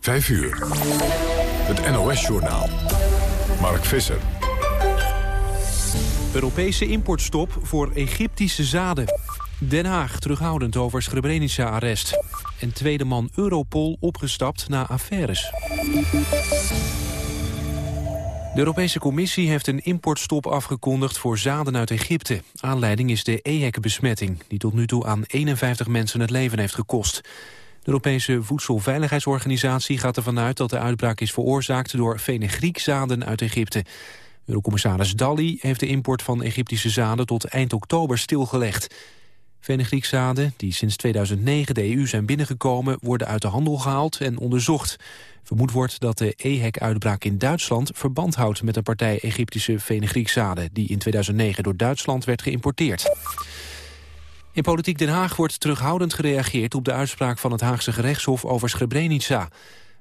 5 uur. Het NOS-journaal. Mark Visser. Europese importstop voor Egyptische zaden. Den Haag terughoudend over Srebrenica-arrest. En tweede man Europol opgestapt na affaires. De Europese Commissie heeft een importstop afgekondigd voor zaden uit Egypte. Aanleiding is de EHEC-besmetting, die tot nu toe aan 51 mensen het leven heeft gekost. De Europese Voedselveiligheidsorganisatie gaat ervan uit dat de uitbraak is veroorzaakt door fenugriekzaden uit Egypte. Eurocommissaris Dalli heeft de import van Egyptische zaden tot eind oktober stilgelegd. Fenugriekzaden, die sinds 2009 de EU zijn binnengekomen, worden uit de handel gehaald en onderzocht. Vermoed wordt dat de EHEC-uitbraak in Duitsland verband houdt met een partij Egyptische fenugriekzaden, die in 2009 door Duitsland werd geïmporteerd. In Politiek Den Haag wordt terughoudend gereageerd op de uitspraak van het Haagse gerechtshof over Srebrenica.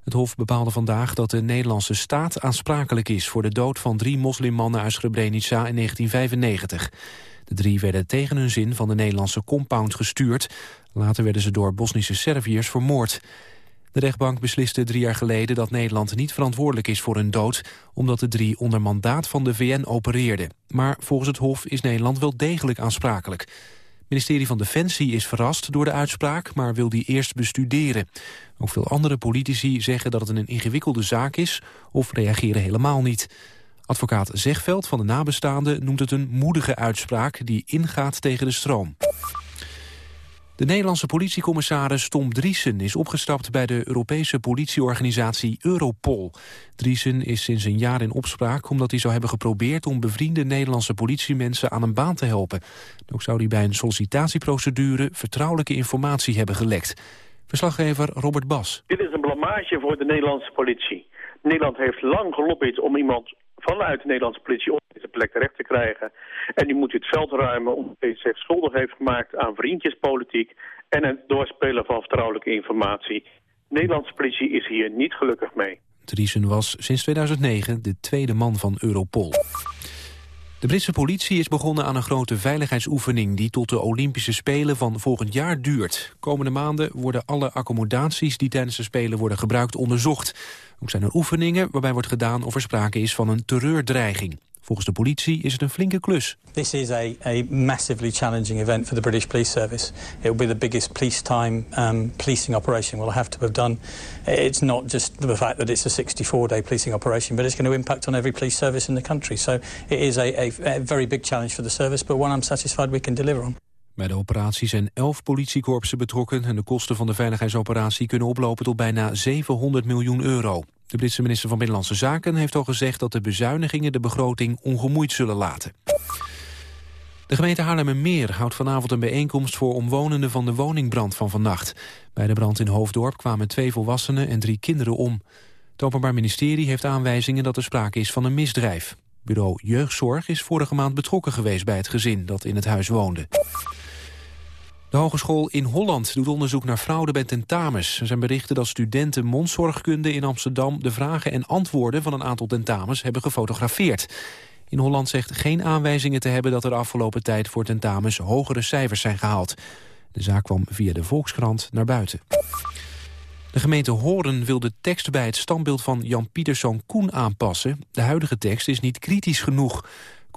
Het Hof bepaalde vandaag dat de Nederlandse staat aansprakelijk is... voor de dood van drie moslimmannen uit Srebrenica in 1995. De drie werden tegen hun zin van de Nederlandse compound gestuurd. Later werden ze door Bosnische Serviërs vermoord. De rechtbank besliste drie jaar geleden dat Nederland niet verantwoordelijk is voor hun dood... omdat de drie onder mandaat van de VN opereerden. Maar volgens het Hof is Nederland wel degelijk aansprakelijk. Ministerie van Defensie is verrast door de uitspraak... maar wil die eerst bestuderen. Ook veel andere politici zeggen dat het een ingewikkelde zaak is... of reageren helemaal niet. Advocaat Zegveld van de nabestaanden noemt het een moedige uitspraak... die ingaat tegen de stroom. De Nederlandse politiecommissaris Tom Driesen is opgestapt bij de Europese politieorganisatie Europol. Driesen is sinds een jaar in opspraak omdat hij zou hebben geprobeerd om bevriende Nederlandse politiemensen aan een baan te helpen. Ook zou hij bij een sollicitatieprocedure vertrouwelijke informatie hebben gelekt. Verslaggever Robert Bas. Dit is een blamage voor de Nederlandse politie. Nederland heeft lang gelobbyd om iemand vanuit de Nederlandse politie op deze plek terecht te krijgen. En nu moet u het veld ruimen omdat hij zich schuldig heeft gemaakt aan vriendjespolitiek en het doorspelen van vertrouwelijke informatie. De Nederlandse politie is hier niet gelukkig mee. Driesen was sinds 2009 de tweede man van Europol. De Britse politie is begonnen aan een grote veiligheidsoefening... die tot de Olympische Spelen van volgend jaar duurt. Komende maanden worden alle accommodaties die tijdens de Spelen worden gebruikt onderzocht. Ook zijn er oefeningen waarbij wordt gedaan of er sprake is van een terreurdreiging. Volgens de politie is het een flinke klus. This is a, a massively challenging event for the British Police Service. It will be the biggest police time um, policing operation we'll have to have done. It's not just the fact that it's a 64-day policing operation, but it's going to impact on every police service in the country. So it is a, a, a very big challenge for the service, but one I'm satisfied we can deliver on. Bij de operatie zijn elf politiekorpsen betrokken... en de kosten van de veiligheidsoperatie kunnen oplopen tot bijna 700 miljoen euro. De Britse minister van Binnenlandse Zaken heeft al gezegd... dat de bezuinigingen de begroting ongemoeid zullen laten. De gemeente Haarlemmermeer houdt vanavond een bijeenkomst... voor omwonenden van de woningbrand van vannacht. Bij de brand in Hoofddorp kwamen twee volwassenen en drie kinderen om. Het Openbaar Ministerie heeft aanwijzingen dat er sprake is van een misdrijf. Bureau Jeugdzorg is vorige maand betrokken geweest bij het gezin dat in het huis woonde. De Hogeschool in Holland doet onderzoek naar fraude bij tentamens. Er zijn berichten dat studenten mondzorgkunde in Amsterdam... de vragen en antwoorden van een aantal tentamens hebben gefotografeerd. In Holland zegt geen aanwijzingen te hebben... dat er afgelopen tijd voor tentamens hogere cijfers zijn gehaald. De zaak kwam via de Volkskrant naar buiten. De gemeente Horen wil de tekst bij het standbeeld van Jan Pieterszoon Koen aanpassen. De huidige tekst is niet kritisch genoeg.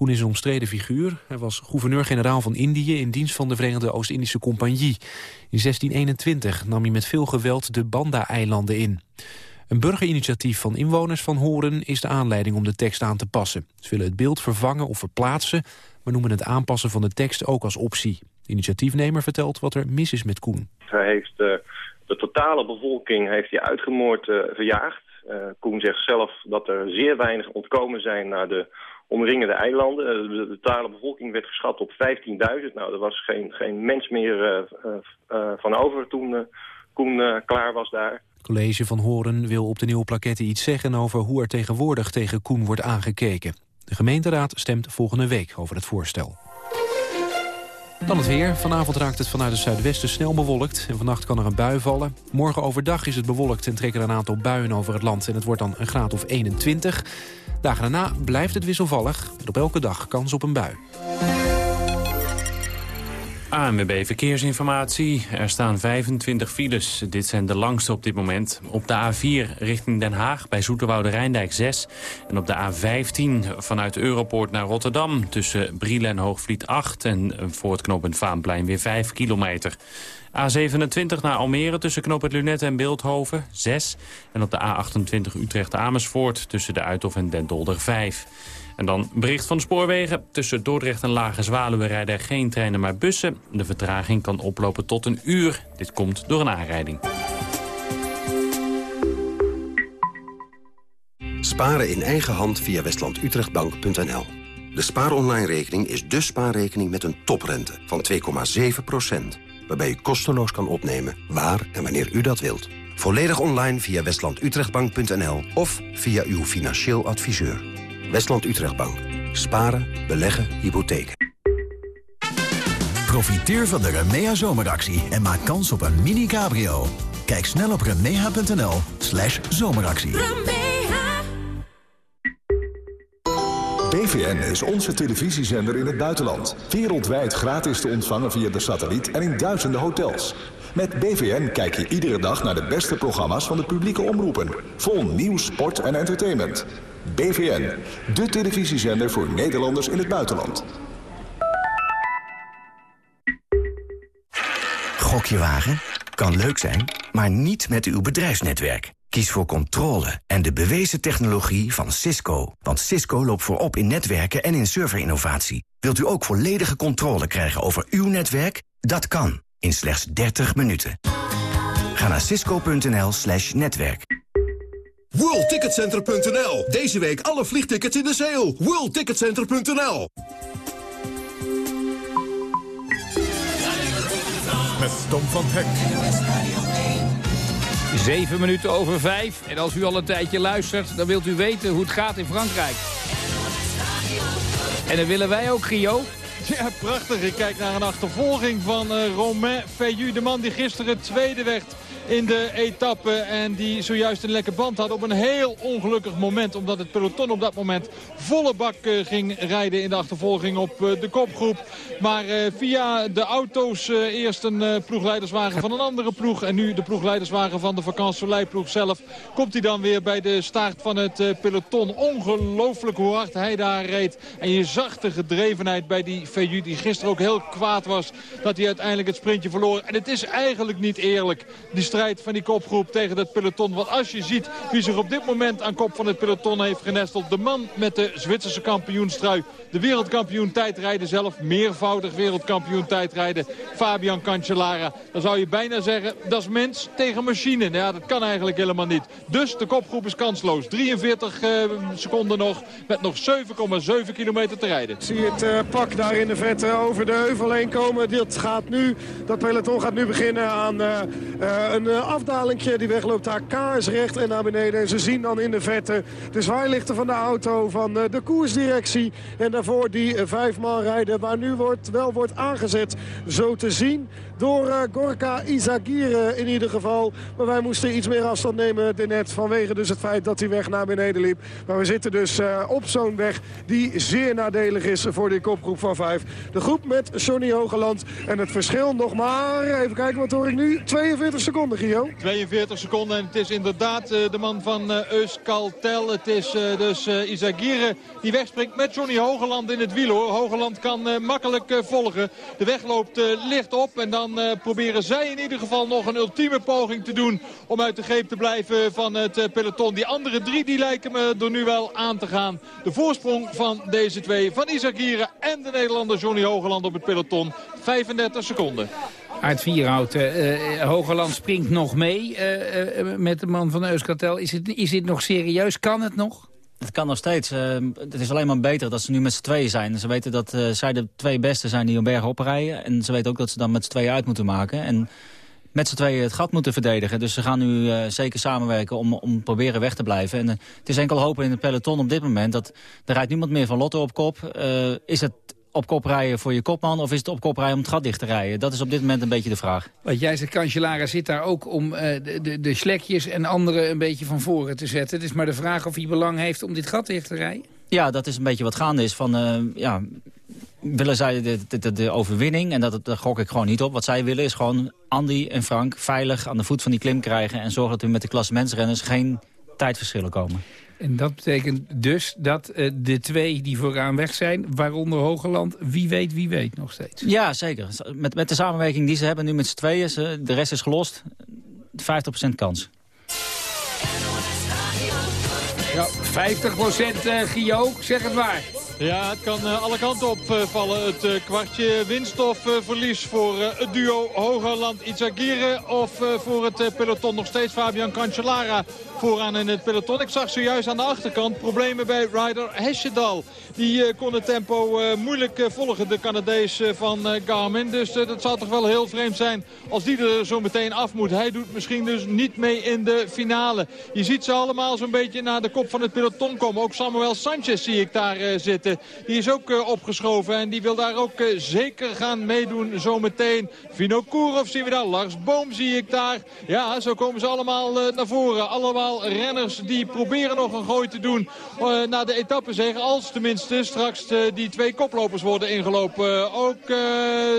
Koen is een omstreden figuur. Hij was gouverneur-generaal van Indië in dienst van de Verenigde Oost-Indische Compagnie. In 1621 nam hij met veel geweld de Banda-eilanden in. Een burgerinitiatief van inwoners van Horen is de aanleiding om de tekst aan te passen. Ze willen het beeld vervangen of verplaatsen, maar noemen het aanpassen van de tekst ook als optie. De initiatiefnemer vertelt wat er mis is met Koen. Hij heeft uh, de totale bevolking heeft hij uitgemoord uh, verjaagd. Uh, Koen zegt zelf dat er zeer weinig ontkomen zijn naar de omringende eilanden. Eh, de totale bevolking werd geschat op 15.000. Nou, er was geen, geen mens meer uh, uh, van over toen Koen klaar was daar. Het college van Horen wil op de nieuwe plaquette iets zeggen over hoe er tegenwoordig tegen Koen wordt aangekeken. De gemeenteraad stemt volgende week over het voorstel. Dan het weer. Vanavond raakt het vanuit het zuidwesten snel bewolkt. En vannacht kan er een bui vallen. Morgen overdag is het bewolkt en trekken er een aantal buien over het land. En het wordt dan een graad of 21. Dagen daarna blijft het wisselvallig. Met op elke dag kans op een bui. ANWB Verkeersinformatie. Er staan 25 files. Dit zijn de langste op dit moment. Op de A4 richting Den Haag bij Zoeterwoude Rijndijk 6. En op de A15 vanuit Europoort naar Rotterdam... tussen Brielen en Hoogvliet 8. En voor het knooppunt Vaanplein weer 5 kilometer. A27 naar Almere tussen knooppunt Lunet en Beeldhoven 6. En op de A28 Utrecht-Amersfoort tussen de Uithof en Den Dolder 5. En dan bericht van de spoorwegen. Tussen Dordrecht en Lage Zwaluwe rijden er geen treinen maar bussen. De vertraging kan oplopen tot een uur. Dit komt door een aanrijding. Sparen in eigen hand via westlandutrechtbank.nl. De spaaronline-rekening is de spaarrekening met een toprente van 2,7% waarbij u kosteloos kan opnemen waar en wanneer u dat wilt. Volledig online via westlandutrechtbank.nl of via uw financieel adviseur. Westland Utrechtbank. Sparen, beleggen, hypotheken. Profiteer van de Remea zomeractie en maak kans op een mini-cabrio. Kijk snel op remea.nl slash zomeractie. BVN is onze televisiezender in het buitenland. Wereldwijd gratis te ontvangen via de satelliet en in duizenden hotels. Met BVN kijk je iedere dag naar de beste programma's van de publieke omroepen. Vol nieuws, sport en entertainment. BVN, de televisiezender voor Nederlanders in het buitenland. Gokje wagen? Kan leuk zijn, maar niet met uw bedrijfsnetwerk. Kies voor controle en de bewezen technologie van Cisco. Want Cisco loopt voorop in netwerken en in serverinnovatie. Wilt u ook volledige controle krijgen over uw netwerk? Dat kan, in slechts 30 minuten. Ga naar cisco.nl slash netwerk. WorldTicketCenter.nl. Deze week alle vliegtickets in de sale. WorldTicketCenter.nl. Met Tom van Hek. Zeven minuten over vijf. En als u al een tijdje luistert, dan wilt u weten hoe het gaat in Frankrijk. En dan willen wij ook, Gio. Ja, prachtig. Ik kijk naar een achtervolging van uh, Romain Feillu. De man die gisteren tweede werd in de etappe. En die zojuist een lekke band had op een heel ongelukkig moment. Omdat het peloton op dat moment volle bak eh, ging rijden in de achtervolging op eh, de kopgroep. Maar eh, via de auto's eerst een ploegleiderswagen van een andere ploeg. En nu de ploegleiderswagen van de vakantieleiploeg zelf. Komt hij dan weer bij de staart van het peloton. Ongelooflijk hoe hard hij daar reed. En je zag de gedrevenheid bij die VU die gisteren ook heel kwaad was. Dat hij uiteindelijk het sprintje verloor. En het is eigenlijk niet eerlijk. Strijd van die kopgroep tegen het peloton. Want als je ziet wie zich op dit moment aan kop van het peloton heeft genesteld. De man met de Zwitserse kampioenstrui. De wereldkampioen tijdrijden zelf. Meervoudig wereldkampioen tijdrijden. Fabian Cancellara. Dan zou je bijna zeggen, dat is mens tegen machine. Ja, dat kan eigenlijk helemaal niet. Dus de kopgroep is kansloos. 43 uh, seconden nog. Met nog 7,7 kilometer te rijden. Zie het uh, pak daar in de vette over de heuvel heen komen. Dit gaat nu, dat peloton gaat nu beginnen aan uh, een afdalingje. Die weg loopt daar kaarsrecht en naar beneden. En ze zien dan in de vette de zwaailichten van de auto van de koersdirectie. En daarvoor die vijf man rijden waar nu wordt, wel wordt aangezet. Zo te zien door Gorka Izagir in ieder geval. Maar wij moesten iets meer afstand nemen net vanwege dus het feit dat hij weg naar beneden liep. Maar we zitten dus uh, op zo'n weg die zeer nadelig is voor die kopgroep van vijf. De groep met Johnny Hogeland en het verschil nog maar, even kijken wat hoor ik nu, 42 seconden Gio. 42 seconden en het is inderdaad uh, de man van Euskaltel. Het is dus Izagirre die wegspringt met Johnny Hogeland in het wiel hoor. Hogeland kan makkelijk volgen. De weg loopt licht op en dan uh, proberen zij in ieder geval nog een ultieme poging te doen... om uit de greep te blijven van het uh, peloton. Die andere drie die lijken me er nu wel aan te gaan. De voorsprong van deze twee, van Isagire en de Nederlander Johnny Hogeland op het peloton. 35 seconden. Uit Vierhout, uh, Hogeland springt nog mee met de man van Euskartel. Is, is dit nog serieus? Kan het nog? Het kan nog steeds. het is alleen maar beter dat ze nu met z'n tweeën zijn. Ze weten dat uh, zij de twee beste zijn die een berg oprijden. En ze weten ook dat ze dan met z'n tweeën uit moeten maken. En met z'n tweeën het gat moeten verdedigen. Dus ze gaan nu uh, zeker samenwerken om, om proberen weg te blijven. En uh, het is enkel hopen in het peloton op dit moment... dat er rijdt niemand meer van Lotto op kop. is het op kop rijden voor je kopman... of is het op kop rijden om het gat dicht te rijden? Dat is op dit moment een beetje de vraag. Wat jij zegt, Cancellara zit daar ook om uh, de, de, de slekjes en anderen een beetje van voren te zetten. Het is maar de vraag of hij belang heeft om dit gat dicht te rijden. Ja, dat is een beetje wat gaande is. Van, uh, ja, willen zij de, de, de, overwinning. En dat, daar gok ik gewoon niet op. Wat zij willen is gewoon Andy en Frank veilig aan de voet van die klim krijgen... en zorgen dat we met de klassementsrenners geen tijdverschillen komen. En dat betekent dus dat uh, de twee die vooraan weg zijn, waaronder Hogeland, wie weet, wie weet nog steeds. Ja, zeker. Met, met de samenwerking die ze hebben nu met z'n tweeën, ze, de rest is gelost, 50% kans. Ja, 50 procent, uh, Gio, zeg het maar. Ja, het kan uh, alle kanten op uh, vallen. Het uh, kwartje winststofverlies voor het duo Hogerland-Itzagire... of voor het peloton nog steeds Fabian Cancellara vooraan in het peloton. Ik zag zojuist aan de achterkant problemen bij Ryder Hesjedal. Die kon het tempo moeilijk volgen, de Canadees van Garmin. Dus dat zou toch wel heel vreemd zijn als die er zo meteen af moet. Hij doet misschien dus niet mee in de finale. Je ziet ze allemaal zo'n beetje naar de kop van het peloton komen. Ook Samuel Sanchez zie ik daar zitten. Die is ook opgeschoven en die wil daar ook zeker gaan meedoen zometeen. Vino Kourov zien we daar, Lars Boom zie ik daar. Ja, zo komen ze allemaal naar voren. Allemaal renners die proberen nog een gooi te doen naar de etappezege. Als tenminste straks die twee koplopers worden ingelopen. ook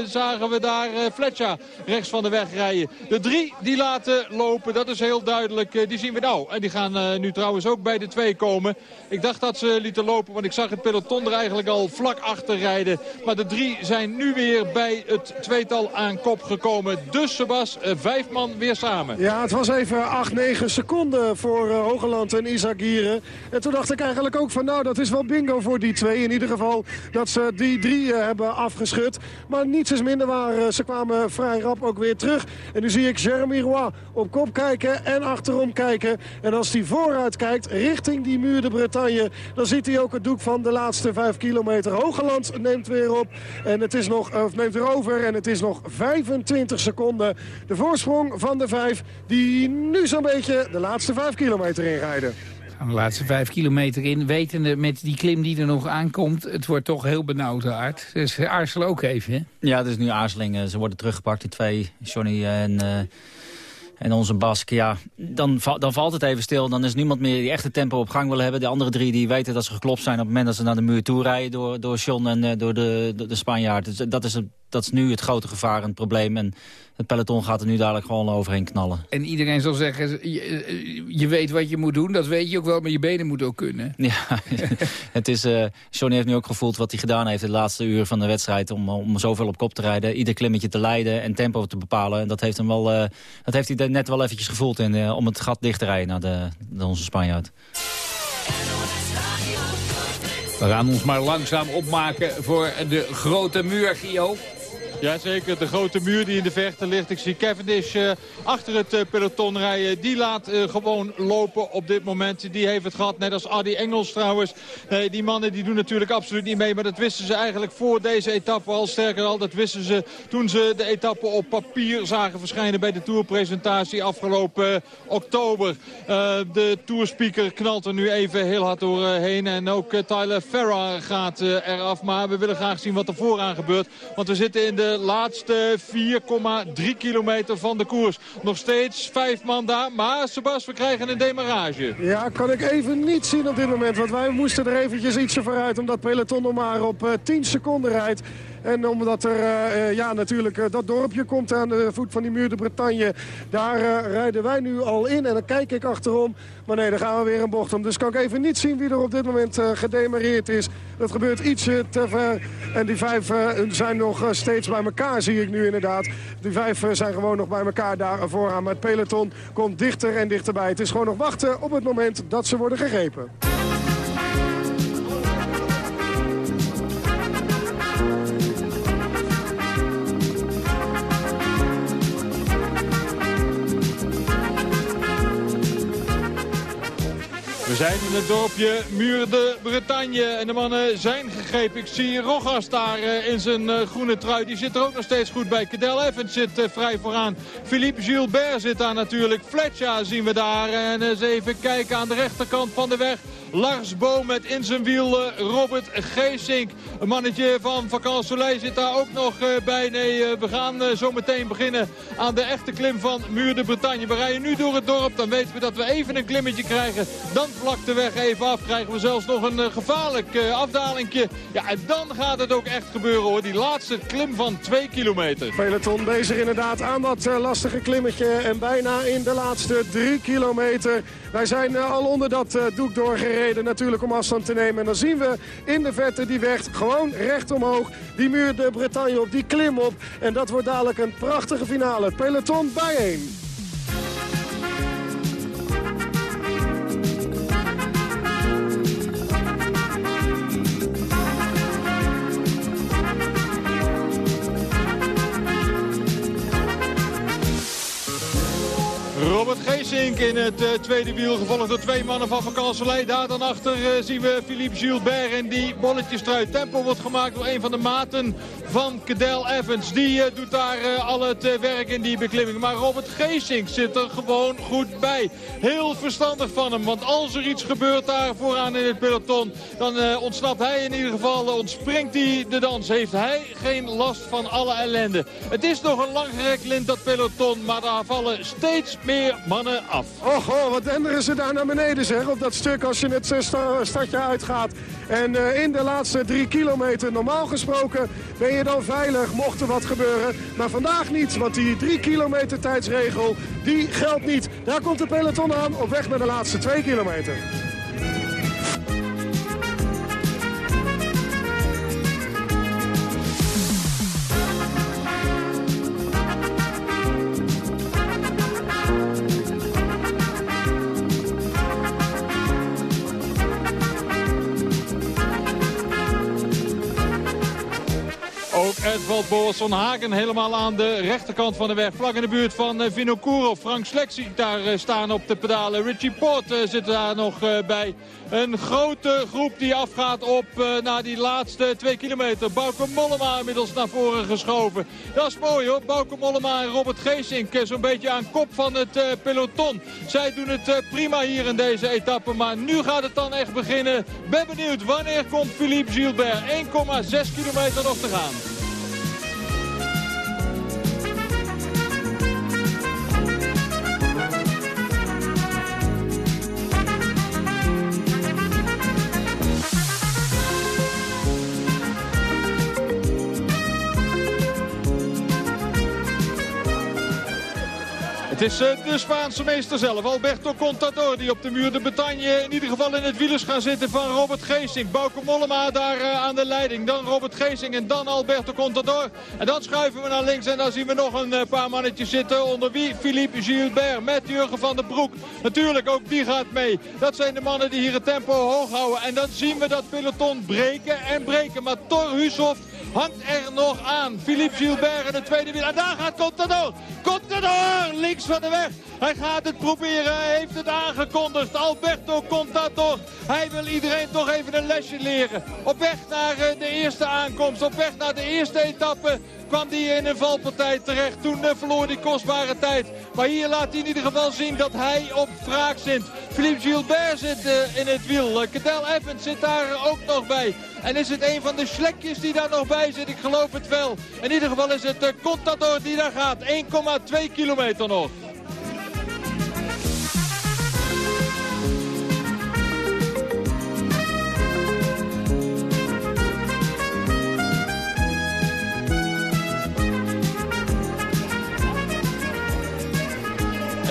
zagen we daar Fletcher rechts van de weg rijden. De drie die laten lopen, dat is heel duidelijk. die zien we nou. En die gaan nu trouwens ook bij de twee komen. Ik dacht dat ze lieten lopen, want ik zag het peloton er eigenlijk al vlak achter rijden. Maar de drie zijn nu weer bij het tweetal aan kop gekomen. Dus Sebas, eh, vijf man weer samen. Ja, het was even 8, 9 seconden voor uh, Hogeland en Isagire. En toen dacht ik eigenlijk ook van nou, dat is wel bingo voor die twee. In ieder geval dat ze die drie uh, hebben afgeschud. Maar niets is minder waar. ze kwamen vrij rap ook weer terug. En nu zie ik Jeremy Roy op kop kijken en achterom kijken. En als hij vooruit kijkt richting die muur de Bretagne... dan ziet hij ook het doek van de laatste 5 kilometer. Hogeland neemt weer op en het is nog, of neemt weer over en het is nog 25 seconden. De voorsprong van de 5 die nu zo'n beetje de laatste 5 kilometer inrijden. De laatste vijf kilometer in, wetende met die klim die er nog aankomt... het wordt toch heel benauwd hard. Dus aarzelen ook even, hè? Ja, het is nu aarzeling. Ze worden teruggepakt, die twee, Johnny en... Uh en onze Bask, ja, dan, dan valt het even stil. Dan is niemand meer die echte tempo op gang wil hebben. De andere drie die weten dat ze geklopt zijn op het moment dat ze naar de muur toe rijden... door, door John en uh, door de, de, de Spanjaard. Dus dat is, dat is nu het grote gevaar en het probleem. En het peloton gaat er nu dadelijk gewoon overheen knallen. En iedereen zal zeggen, je, eh, je, weet wat je moet doen. Dat weet je ook wel, maar je benen moeten ook kunnen. Ja, het is, uh, Johnny heeft nu ook gevoeld wat hij gedaan heeft... de laatste uur van de wedstrijd om, om zoveel op kop te rijden. Ieder klimmetje te leiden en tempo te bepalen. En dat heeft, hem wel, uh, dat heeft hij net wel eventjes gevoeld in, uh, om het gat dicht te rijden naar, de, naar onze Spanjaard. We gaan ons maar langzaam opmaken voor de grote muur, Gio. Jazeker, de grote muur die in de verte ligt. Ik zie Cavendish uh, achter het uh, peloton rijden. Die laat uh, gewoon lopen op dit moment. Die heeft het gehad, net als Adi Engels trouwens. die mannen die doen natuurlijk absoluut niet mee. Maar dat wisten ze eigenlijk voor deze etappe al. Sterker al, dat wisten ze toen ze de etappe op papier zagen verschijnen... bij de tourpresentatie afgelopen oktober. de tourspeaker knalt er nu even heel hard doorheen. En ook Tyler Ferrar gaat eraf. Maar we willen graag zien wat er vooraan gebeurt. Want we zitten in de laatste 4,3 kilometer van de koers. Nog steeds vijf man daar, maar Sebas, we krijgen een demarrage. Ja, kan ik even niet zien op dit moment. Want wij moesten er eventjes ietsje vooruit, omdat peloton nog maar op 10 eh, seconden rijdt. En omdat er uh, ja, natuurlijk uh, dat dorpje komt aan de voet van die muur de Bretagne. Daar rijden wij nu al in. En dan kijk ik achterom. Maar nee, dan gaan we weer een bocht om. Dus kan ik even niet zien wie er op dit moment gedemareerd is. Dat gebeurt ietsje te ver. En die vijf zijn nog steeds bij elkaar, zie ik nu inderdaad. Die vijf zijn gewoon nog bij elkaar daar vooraan. Maar het peloton komt dichter en dichterbij. Het is gewoon nog wachten op het moment dat ze worden gegrepen. Zijn in het dorpje Muur de Bretagne en de mannen zijn gegrepen. Ik zie Rogas daar uh, in zijn uh, groene trui. Die zit er ook nog steeds goed bij. Cadel Evans zit uh, vrij vooraan. Philippe Gilbert zit daar natuurlijk. Fletcher zien we daar. En eens even kijken aan de rechterkant van de weg. Lars Boom met in zijn wiel Robert Geesink. Een mannetje van Vacan Soleil zit daar ook nog bij. Nee, we gaan zo meteen beginnen aan de echte klim van Muur de Bretagne. We rijden nu door het dorp. Dan weten we dat we even een klimmetje krijgen. Dan vlak de weg even af. Krijgen we zelfs nog een gevaarlijk afdalingje. Ja, en dan gaat het ook echt gebeuren hoor. Die laatste klim van 2 kilometer. Peloton bezig inderdaad aan dat lastige klimmetje. En bijna in de laatste 3 kilometer. Wij zijn al onder dat doek doorgereden natuurlijk om afstand te nemen. En dan zien we in de verte die weg gewoon recht omhoog. Die muur de Bretagne op, die klim op. En dat wordt dadelijk een prachtige finale. Peloton bijeen. Geesink in het uh, tweede wiel, gevolgd door twee mannen van Van Daar dan achter uh, zien we Philippe Gilbert en die bolletjestrui. Tempo wordt gemaakt door een van de maten van Cadel Evans. Die uh, doet daar al het werk in die beklimming. Maar Robert Geesink zit er gewoon goed bij. Heel verstandig van hem, want als er iets gebeurt daar vooraan in het peloton... dan ontsnapt hij in ieder geval, ontspringt hij de dans. Heeft hij geen last van alle ellende. Het is nog een langgerekt lint dat peloton, maar daar vallen steeds meer mannen af. Och, oh, wat denderen ze daar naar beneden zeg. Op dat stuk als je het eh, stadje uitgaat. En in de laatste drie kilometer, normaal gesproken, ben je dan veilig mocht er wat gebeuren. Maar vandaag niet, want die drie kilometer tijdsregel, die geldt niet. Daar komt de peloton aan op weg naar de laatste twee kilometer. Edvald Boasson Hagen helemaal aan de rechterkant van de weg. Vlak in de buurt van eh, Vinokourov. Frank Slek ziet daar eh, staan op de pedalen. Richie Port eh, zit daar nog bij. Een grote groep die afgaat op naar die laatste twee kilometer. Bauke Mollema inmiddels naar voren geschoven. Dat is mooi hoor. Bauke Mollema en Robert Geesink zo'n beetje aan kop van het peloton. Zij doen het prima hier in deze etappe. Maar nu gaat het dan echt beginnen. Ben benieuwd wanneer komt Philippe Gilbert. 1,6 kilometer nog te gaan. Is eh, de Spaanse meester zelf, Alberto Contador, die op de muur de Bretagne in ieder geval in het wielers gaan zitten van Robert Geesing. Bauke Mollema daar eh, aan de leiding, dan Robert Geesing en dan Alberto Contador. En dan schuiven we naar links en dan zien we nog een eh, paar mannetjes zitten, onder wie Philippe Gilbert met Jurgen van den Broek. Natuurlijk, ook die gaat mee. Dat zijn de mannen die hier het tempo hoog houden. En dan zien we dat peloton breken en breken. Maar Thor Hushoff hangt er nog aan. Philippe Gilbert in de tweede wiel. En daar gaat Contador. Contador links van de weg. Hij gaat het proberen. Hij heeft het aangekondigd. Alberto Contador. Hij wil iedereen toch even een lesje leren. Op weg naar eh, de eerste aankomst. Op weg naar de eerste etappe kwam hij in een valpartij terecht. Toen uh, verloor hij kostbare tijd. Maar hier laat hij in ieder geval zien dat hij op wraak zit. Philippe Gilbert zit uh, in het wiel. Uh, Cadel Evans zit daar ook nog bij. En is het een van de slekjes die daar nog bij zit? Ik geloof het wel. In ieder geval is het Contador die daar gaat. 1,2 kilometer nog.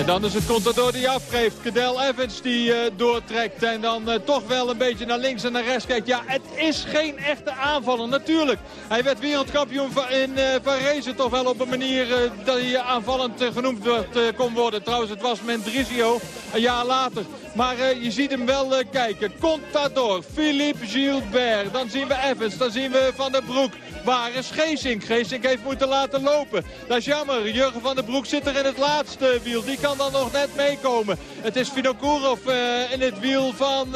Dan is het Contador die afgeeft. Cadel Evans die uh, doortrekt. En dan uh, toch wel een beetje naar links en naar rechts kijkt. Ja, het is geen echte aanvaller. Natuurlijk. Hij werd wereldkampioen in uh, Van Racen toch wel op een manier dat hij aanvallend genoemd wordt, kon worden. Trouwens, het was Mendrisio een jaar later. Maar je ziet hem wel kijken. Contador, Philippe Gilbert. Dan zien we Evans, dan zien we Van der Broek. Waar is Geesink? Geesink heeft moeten laten lopen. Dat is jammer. Jurgen van der Broek zit er in het laatste wiel. Die kan dan nog net meekomen. Het is Vinokourov uh, in het wiel van...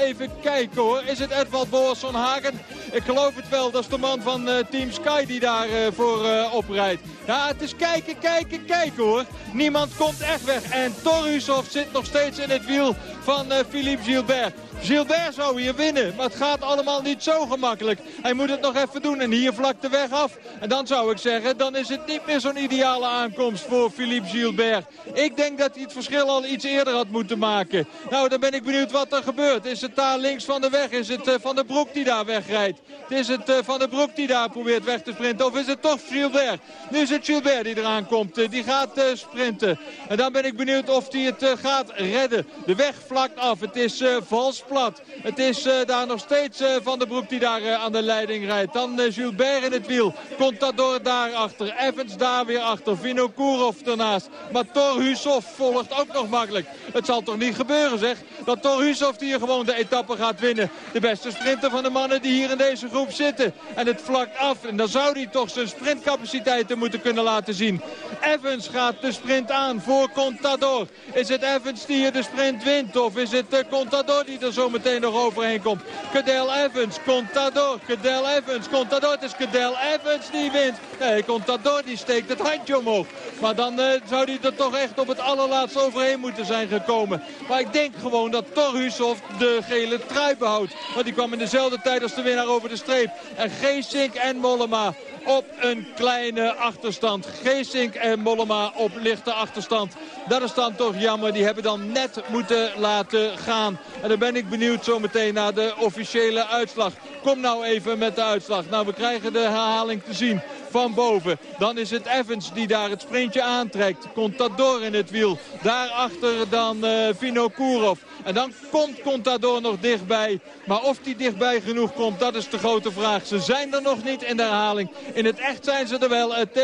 Even kijken hoor. Is het Edvald Boasson Hagen? Ik geloof het wel. Dat is de man van Team Sky die daar voor oprijdt. Ja, het is kijken, kijken, kijken hoor. Niemand komt echt weg. En Torusov zit nog steeds in het wiel van Philippe Gilbert. Gilbert zou hier winnen, maar het gaat allemaal niet zo gemakkelijk. Hij moet het nog even doen en hier vlak de weg af. En dan zou ik zeggen, dan is het niet meer zo'n ideale aankomst voor Philippe Gilbert. Ik denk dat hij het verschil al iets eerder had moeten maken. Nou, dan ben ik benieuwd wat er gebeurt. Is het daar links van de weg? Is het uh, Van der Broek die daar wegrijdt? Is het uh, Van der Broek die daar probeert weg te sprinten? Of is het toch Gilbert? Nu is het Gilbert die eraan komt. Uh, die gaat sprinten. En dan ben ik benieuwd of hij het gaat redden. De weg vlakt af. Het is vals plat. Het is daar nog steeds Van der Broek die daar aan de leiding rijdt. Dan Gilbert in het wiel. Contador daar achter. Evans daar weer achter. Vinokourov ernaast. Maar Thor Husov volgt ook nog makkelijk. Het zal toch niet gebeuren zeg. Dat Thor Husov hier gewoon de etappe gaat winnen. De beste sprinter van de mannen die hier in deze groep zitten. En het vlakt af. En dan zou hij toch zijn sprintcapaciteiten moeten kunnen laten zien. Evans gaat de sprint aan voor Contador. Is het Evans die hier de sprint wint? Of is het Contador die er zo meteen nog overheen komt? Cadel Evans, Contador, Cadel Evans, Contador. Het is Cadel Evans die wint. Nee, Contador die steekt het handje omhoog. Maar dan uh, zou hij er toch echt op het allerlaatste overheen moeten zijn gekomen. Maar ik denk gewoon dat Torhusov de gele trui behoudt. Want die kwam in dezelfde tijd als de winnaar over de streep. En Geesink en Mollema op een kleine achterstand. Geesink en Mollema op lichte achterstand. Dat is dan toch jammer. Die hebben dan net moeten laten gaan. En dan ben ik benieuwd zometeen naar de officiële uitslag. Kom nou even met de uitslag. Nou, we krijgen de herhaling te zien van boven. Dan is het Evans die daar het sprintje aantrekt. Contador in het wiel. Daarachter dan uh, Vino Kurov. En dan komt Contador nog dichtbij. Maar of die dichtbij genoeg komt, dat is de grote vraag. Ze zijn er nog niet in de herhaling. In het echt zijn ze er wel. Het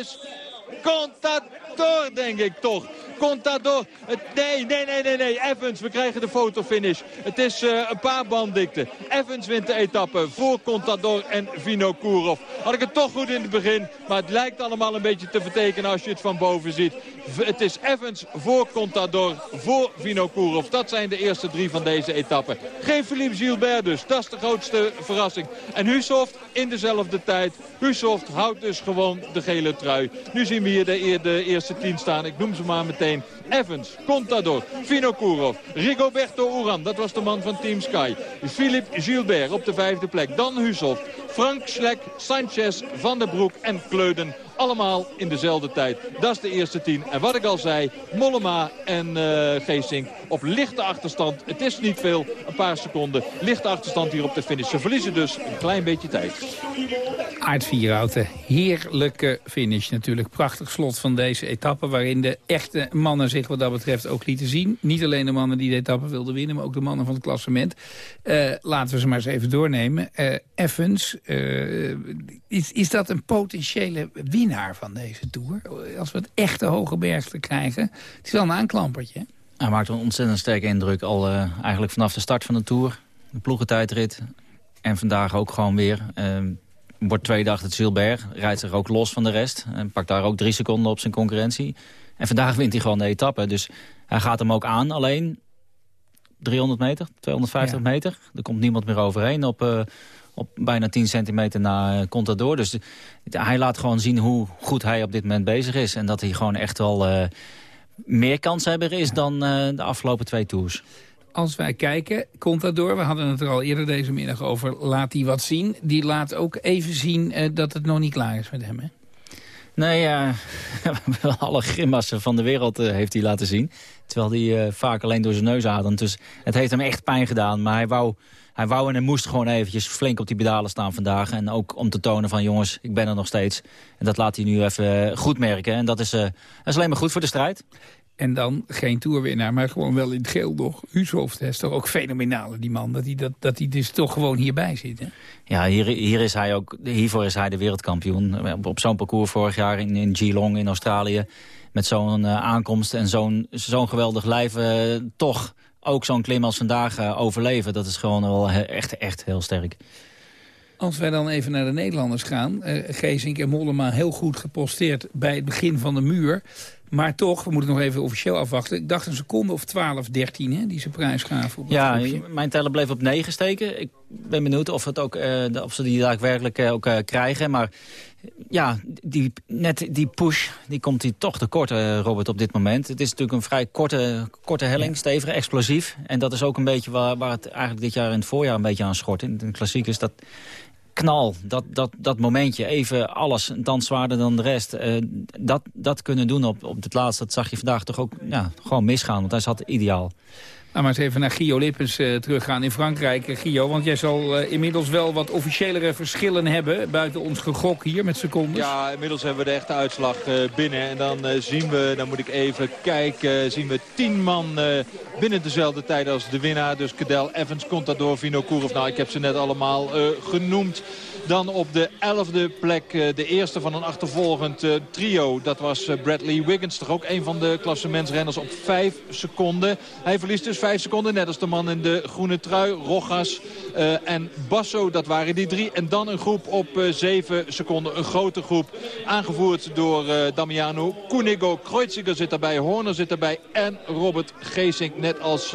is... Contador, denk ik toch. Contador. Nee, nee, nee, nee, nee. Evans, we krijgen de fotofinish. Het is uh, een paar banddikte. Evans wint de etappe voor Contador en Vino Kurov. Had ik het toch goed in het begin. Maar het lijkt allemaal een beetje te vertekenen als je het van boven ziet. Het is Evans voor Contador, voor Vino Kurov. Dat zijn de eerste drie van deze etappe. Geen Philippe Gilbert dus. Dat is de grootste verrassing. En Husoft in dezelfde tijd. Husoft houdt dus gewoon de gele trui. Nu zien we hier de, de eerste tien staan. Ik noem ze maar meteen. Evans, Contador, Vinokourov, Rigoberto Uran. Dat was de man van Team Sky. Philippe Gilbert op de vijfde plek. Dan Husoft, Frank Schlek, Sanchez, Van der Broek en Kleuden. Allemaal in dezelfde tijd. Dat is de eerste tien. En wat ik al zei, Mollema en uh, Geesink op lichte achterstand. Het is niet veel, een paar seconden. Lichte achterstand hier op de finish. Ze verliezen dus een klein beetje tijd. Aard Vierhouten, heerlijke finish natuurlijk. Prachtig slot van deze etappe waarin de echte mannen zich wat dat betreft ook lieten zien. Niet alleen de mannen die de etappe wilden winnen, maar ook de mannen van het klassement. Uh, laten we ze maar eens even doornemen. Uh, Evans, is, is dat een potentiële winnaar? Winnaar van deze Tour. Als we het echte hoge krijgen. Het is wel een aanklampertje. Hij maakt een ontzettend sterke indruk. Al uh, eigenlijk vanaf de start van de Tour. De ploegentijdrit. En vandaag ook gewoon weer. Uh, wordt tweede achter het Zilberg. Rijdt zich ook los van de rest. En pakt daar ook drie seconden op zijn concurrentie. En vandaag wint hij gewoon de etappe. Dus hij gaat hem ook aan. Alleen 300 meter, 250 ja. meter. Er komt niemand meer overheen op, uh, op bijna 10 centimeter na uh, Contador. Dus hij laat gewoon zien hoe goed hij op dit moment bezig is. En dat hij gewoon echt wel uh, meer kanshebber is dan uh, de afgelopen twee tours. Als wij kijken, Contador, we hadden het er al eerder deze middag over, laat hij wat zien. Die laat ook even zien dat het nog niet klaar is met hem, hè? Nee, ja, alle grimassen van de wereld uh, heeft hij laten zien. Terwijl hij uh, vaak alleen door zijn neus ademt. Dus het heeft hem echt pijn gedaan. Maar hij wou, hij wou en moest gewoon eventjes flink op die pedalen staan vandaag. En ook om te tonen van jongens, ik ben er nog steeds. En dat laat hij nu even goed merken. En dat is, uh, dat is alleen maar goed voor de strijd. En dan geen toerwinnaar, maar gewoon wel in het geel nog. Huushoofd is toch ook fenomenaal, die man. Dat hij, dat, dat hij dus toch gewoon hierbij zit. Hè? Ja, hier, hier is hij ook, hiervoor is hij de wereldkampioen. Op, op zo'n parcours vorig jaar in, in Geelong in Australië. Met zo'n uh, aankomst en zo'n zo'n geweldig lijf. Uh, toch ook zo'n klim als vandaag uh, overleven. Dat is gewoon wel echt, echt heel sterk. Als wij dan even naar de Nederlanders gaan. Uh, Geesink en Mollema heel goed geposteerd bij het begin van de muur. Maar toch, we moeten nog even officieel afwachten. Ik dacht een seconde of 12, 13 hè, die ze prijs gaven. Op ja, mijn teller bleef op 9 steken. Ik ben benieuwd of, het ook, uh, of ze die daadwerkelijk uh, ook uh, krijgen. Maar ja, die, net die push die komt hij toch tekort, Robert, op dit moment. Het is natuurlijk een vrij korte, korte helling, ja. stevig, explosief. En dat is ook een beetje waar, waar het eigenlijk dit jaar in het voorjaar een beetje aan schort. In de klassiek is dat knal, dat, dat, dat momentje, even alles, dan zwaarder dan de rest. Uh, dat, dat kunnen doen op, op het laatste, dat zag je vandaag toch ook ja, gewoon misgaan. Want hij zat ideaal. Nou, maar eens even naar Gio Lippens uh, teruggaan in Frankrijk. Uh, Gio, want jij zal uh, inmiddels wel wat officiëlere verschillen hebben... buiten ons gegok hier met secondes. Ja, inmiddels hebben we de echte uitslag binnen. En dan zien we, dan moet ik even kijken... zien we tien man binnen dezelfde tijd als de winnaar. Dus Cadel Evans, Contador, Vino Kurov. Nou, ik heb ze net allemaal genoemd. Dan op de elfde plek de eerste van een achtervolgend trio. Dat was Bradley Wiggins, toch ook een van de klassementsrenners op vijf seconden. Hij verliest dus vijf seconden. Net als de man in de groene trui. Rogas uh, en Basso, dat waren die drie. En dan een groep op uh, zeven seconden. Een grote groep. Aangevoerd door uh, Damiano. Kunigo, Kreuziger zit erbij. Horner zit erbij. En Robert Geesink. Net als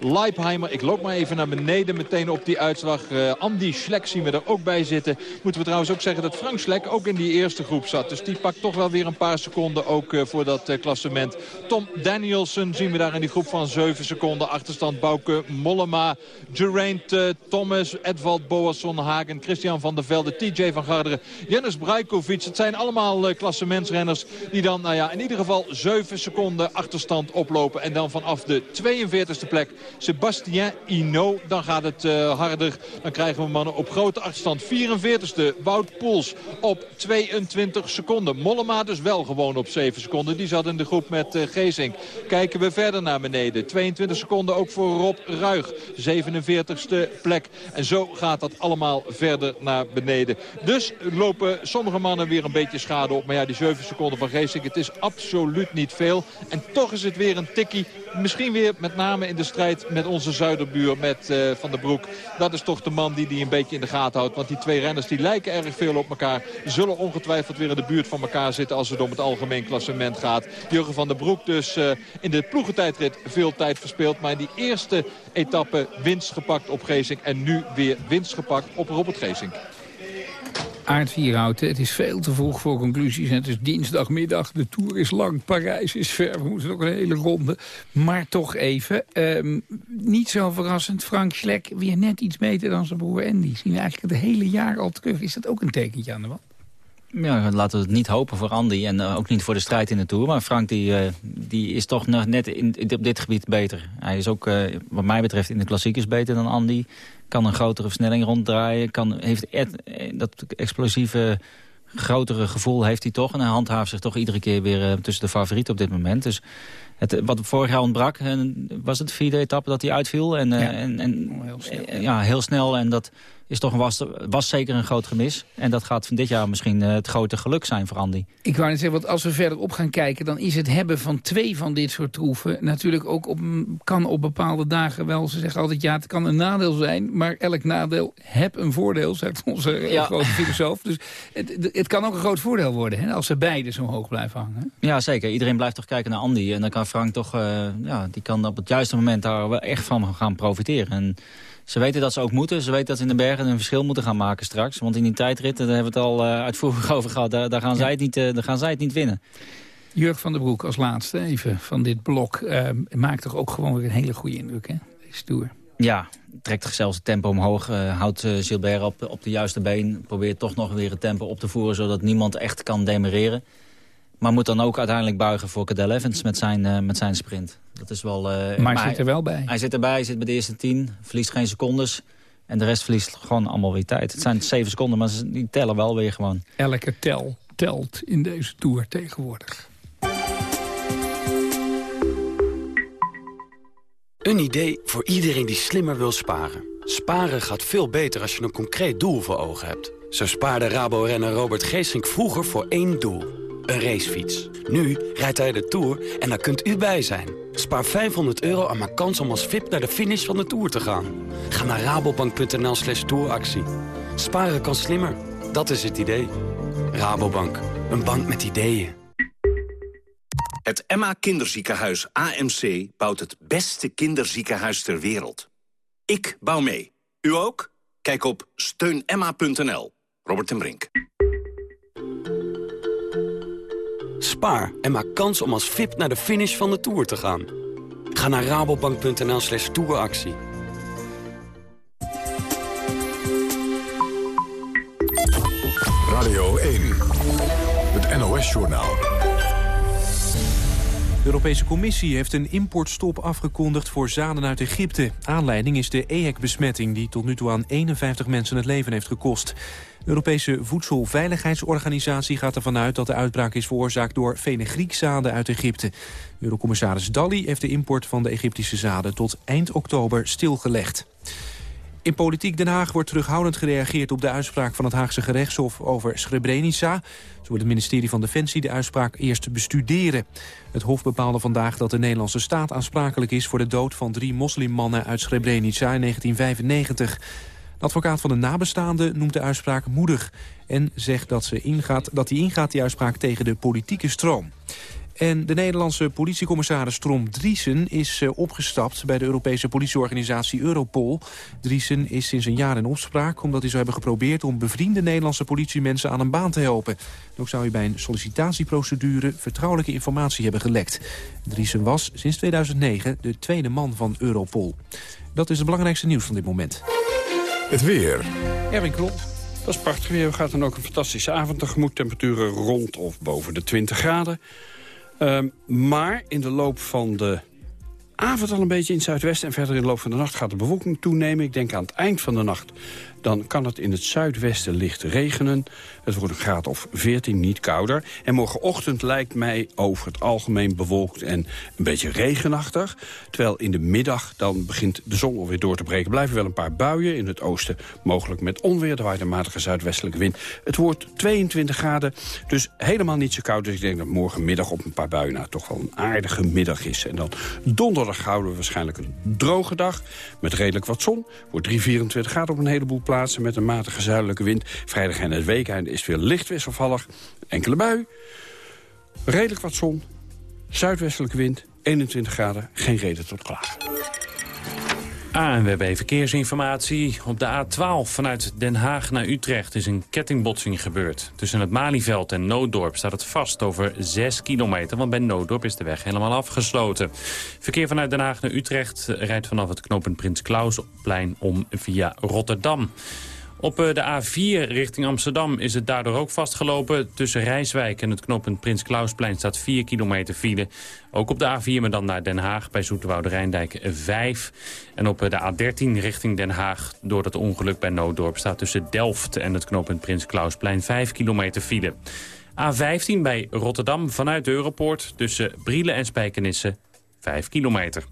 Leipheimer. Ik loop maar even naar beneden meteen op die uitslag. Andy Schlek zien we er ook bij zitten. Moeten we trouwens ook zeggen dat Frank Schlek ook in die eerste groep zat. Dus die pakt toch wel weer een paar seconden ook voor dat klassement. Tom Danielson zien we daar in die groep van 7 seconden achterstand. Bouke Mollema, Geraint uh, Thomas, Edvald Boasson Hagen, Christian van der Velde, TJ van Garderen, Jennis Brajkovic. Het zijn allemaal uh, klassementsrenners die dan nou ja, in ieder geval 7 seconden achterstand oplopen. En dan vanaf de 42e plek Sebastien Hinault. Dan gaat het uh, harder. Dan krijgen we mannen op grote achterstand. 44e Wout Poels op 22 seconden. Mollema dus wel gewoon op 7 seconden. Die zat in de groep met uh, Geesink. Kijken we verder naar beneden. 22 seconden ook voor Rob Ruig. 47ste plek. En zo gaat dat allemaal verder naar beneden. Dus lopen sommige mannen weer een beetje schade op. Maar ja, die 7 seconden van Geesink, het is absoluut niet veel. En toch is het weer een tikkie. Misschien weer met name in de strijd met onze zuiderbuur, met uh, Van der Broek. Dat is toch de man die die een beetje in de gaten houdt. Want die twee renners die lijken erg veel op elkaar. Zullen ongetwijfeld weer in de buurt van elkaar zitten als het om het algemeen klassement gaat. Jurgen van der Broek dus uh, in de ploegentijdrit veel tijd verspeeld. Maar in die eerste etappe winst gepakt op Geesink. En nu weer winst gepakt op Robert Geesink. Aard Vierhouten, het is veel te vroeg voor conclusies. Het is dinsdagmiddag, de Tour is lang, Parijs is ver. We moeten nog een hele ronde. Maar toch even, um, niet zo verrassend. Frank Schlek weer net iets beter dan zijn broer Andy. Zien we eigenlijk het hele jaar al terug. Is dat ook een tekentje aan de wand? Ja, laten we het niet hopen voor Andy en uh, ook niet voor de strijd in de Tour. Maar Frank die, uh, die is toch nog net in, op dit gebied beter. Hij is ook, uh, wat mij betreft, in de klassiekers beter dan Andy. Kan een grotere versnelling ronddraaien. Kan, heeft dat explosieve, grotere gevoel heeft hij toch. En hij handhaaft zich toch iedere keer weer tussen de favorieten op dit moment. Dus het, wat vorig jaar ontbrak, was het de vierde etappe dat hij uitviel. En, ja. en, en heel ja, heel snel. En dat is toch een, was, was zeker een groot gemis. En dat gaat van dit jaar misschien uh, het grote geluk zijn voor Andy. Ik wou net zeggen, want als we verder op gaan kijken... dan is het hebben van twee van dit soort troeven... natuurlijk ook op, kan op bepaalde dagen wel... ze zeggen altijd, ja, het kan een nadeel zijn... maar elk nadeel heb een voordeel, zegt onze ja. grote filosoof. Dus het, het kan ook een groot voordeel worden... Hè, als ze beide zo hoog blijven hangen. Ja, zeker. Iedereen blijft toch kijken naar Andy. En dan kan Frank toch... Uh, ja, die kan op het juiste moment daar wel echt van gaan profiteren. En ze weten dat ze ook moeten. Ze weten dat ze in de bergen een verschil moeten gaan maken straks. Want in die tijdritten, daar hebben we het al uh, uitvoerig over gehad... daar, daar gaan, ja. zij het niet, uh, daar gaan zij het niet winnen. Jurg van der Broek als laatste even van dit blok. Uh, maakt toch ook gewoon weer een hele goede indruk, hè? Deze Tour. Ja, trekt zichzelf het tempo omhoog. Uh, houdt uh, Gilbert op, op de juiste been. Probeert toch nog weer het tempo op te voeren... zodat niemand echt kan demereren. Maar moet dan ook uiteindelijk buigen voor Cadel Evans met zijn, met zijn sprint. Dat is wel, uh, maar hij zit er wel bij. Hij zit erbij, hij zit bij de eerste tien. Verliest geen secondes. En de rest verliest gewoon allemaal weer tijd. Het zijn zeven seconden, maar die tellen wel weer gewoon. Elke tel telt in deze Tour tegenwoordig. Een idee voor iedereen die slimmer wil sparen. Sparen gaat veel beter als je een concreet doel voor ogen hebt. Zo spaarde Rabo-renner Robert Geesink vroeger voor één doel een racefiets. Nu rijdt hij de Tour en daar kunt u bij zijn. Spaar 500 euro en maak kans om als VIP naar de finish van de Tour te gaan. Ga naar rabobank.nl slash touractie. Sparen kan slimmer, dat is het idee. Rabobank, een bank met ideeën. Het Emma Kinderziekenhuis AMC bouwt het beste kinderziekenhuis ter wereld. Ik bouw mee. U ook? Kijk op steunemma.nl. Robert en Brink. Spaar en maak kans om als VIP naar de finish van de Tour te gaan. Ga naar rabobank.nl slash touractie. Radio 1, het NOS-journaal. De Europese Commissie heeft een importstop afgekondigd voor zaden uit Egypte. Aanleiding is de EHEC-besmetting die tot nu toe aan 51 mensen het leven heeft gekost. De Europese Voedselveiligheidsorganisatie gaat ervan uit dat de uitbraak is veroorzaakt door fenugreekzaden uit Egypte. Eurocommissaris Dalli heeft de import van de Egyptische zaden tot eind oktober stilgelegd. In Politiek Den Haag wordt terughoudend gereageerd op de uitspraak van het Haagse gerechtshof over Srebrenica. Zo wil het ministerie van Defensie de uitspraak eerst bestuderen. Het hof bepaalde vandaag dat de Nederlandse staat aansprakelijk is voor de dood van drie moslimmannen uit Srebrenica in 1995. De advocaat van de nabestaanden noemt de uitspraak moedig... en zegt dat, ze ingaat, dat die ingaat, die uitspraak, tegen de politieke stroom. En de Nederlandse politiecommissaris Trom Driesen is uh, opgestapt bij de Europese politieorganisatie Europol. Driesen is sinds een jaar in opspraak omdat hij zou hebben geprobeerd om bevriende Nederlandse politiemensen aan een baan te helpen. ook zou hij bij een sollicitatieprocedure vertrouwelijke informatie hebben gelekt. Driesen was sinds 2009 de tweede man van Europol. Dat is het belangrijkste nieuws van dit moment. Het weer. Erwin Krol. Dat is prachtig weer. We gaan dan ook een fantastische avond tegemoet. Temperaturen rond of boven de 20 graden. Um, maar in de loop van de avond al een beetje in het zuidwesten... en verder in de loop van de nacht gaat de bewolking toenemen. Ik denk aan het eind van de nacht dan kan het in het zuidwesten licht regenen. Het wordt een graad of 14, niet kouder. En morgenochtend lijkt mij over het algemeen bewolkt en een beetje regenachtig. Terwijl in de middag dan begint de zon alweer door te breken. Blijven wel een paar buien in het oosten, mogelijk met onweer. Er waait een matige zuidwestelijke wind. Het wordt 22 graden, dus helemaal niet zo koud. Dus ik denk dat morgenmiddag op een paar buien nou, toch wel een aardige middag is. En dan donderdag houden we waarschijnlijk een droge dag met redelijk wat zon. Wordt 3, 24 graden op een heleboel plaatsen plaatsen met een matige zuidelijke wind. Vrijdag en het weekend is weer licht wisselvallig. Enkele bui. Redelijk wat zon. Zuidwestelijke wind. 21 graden. Geen reden tot klagen. ANWB Verkeersinformatie. Op de A12 vanuit Den Haag naar Utrecht is een kettingbotsing gebeurd. Tussen het Malieveld en Nooddorp staat het vast over 6 kilometer... want bij Nooddorp is de weg helemaal afgesloten. Verkeer vanuit Den Haag naar Utrecht rijdt vanaf het knooppunt Prins Klausplein om via Rotterdam. Op eh, de A4 richting Amsterdam is het daardoor ook vastgelopen. Tussen Rijswijk en het knooppunt Prins Klausplein staat 4 kilometer file. Ook op de A4, maar dan naar Den Haag bij Zoeterwoude Rijndijk 5. En op eh, de A13 richting Den Haag door dat ongeluk bij Nooddorp... staat tussen Delft en het knooppunt Prins Klausplein 5 kilometer file. A15 bij Rotterdam vanuit de Europoort tussen Brielen en Spijkenisse 5 kilometer.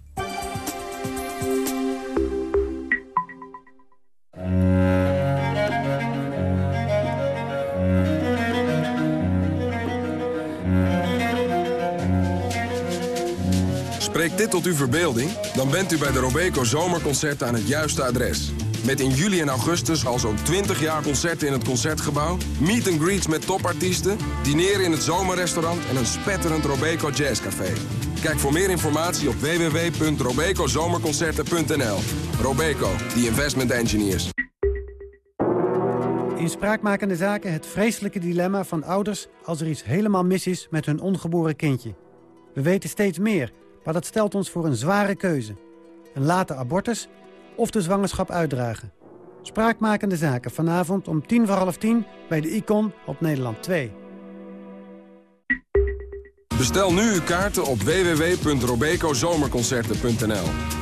Spreekt dit tot uw verbeelding? Dan bent u bij de Robeco Zomerconcerten aan het juiste adres. Met in juli en augustus al zo'n 20 jaar concerten in het Concertgebouw... meet and greets met topartiesten, dineren in het zomerrestaurant... en een spetterend Robeco Jazzcafé. Kijk voor meer informatie op www.robecozomerconcerten.nl. Robeco, the investment engineers. In spraakmakende zaken het vreselijke dilemma van ouders... als er iets helemaal mis is met hun ongeboren kindje. We weten steeds meer... Maar dat stelt ons voor een zware keuze. Een late abortus of de zwangerschap uitdragen. Spraakmakende zaken vanavond om tien voor half tien bij de Icon op Nederland 2. Bestel nu uw kaarten op www.robecozomerconcerten.nl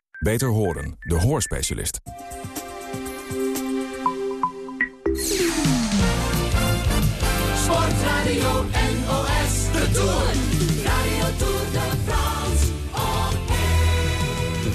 Beter horen, de hoorspecialist. NOS, de.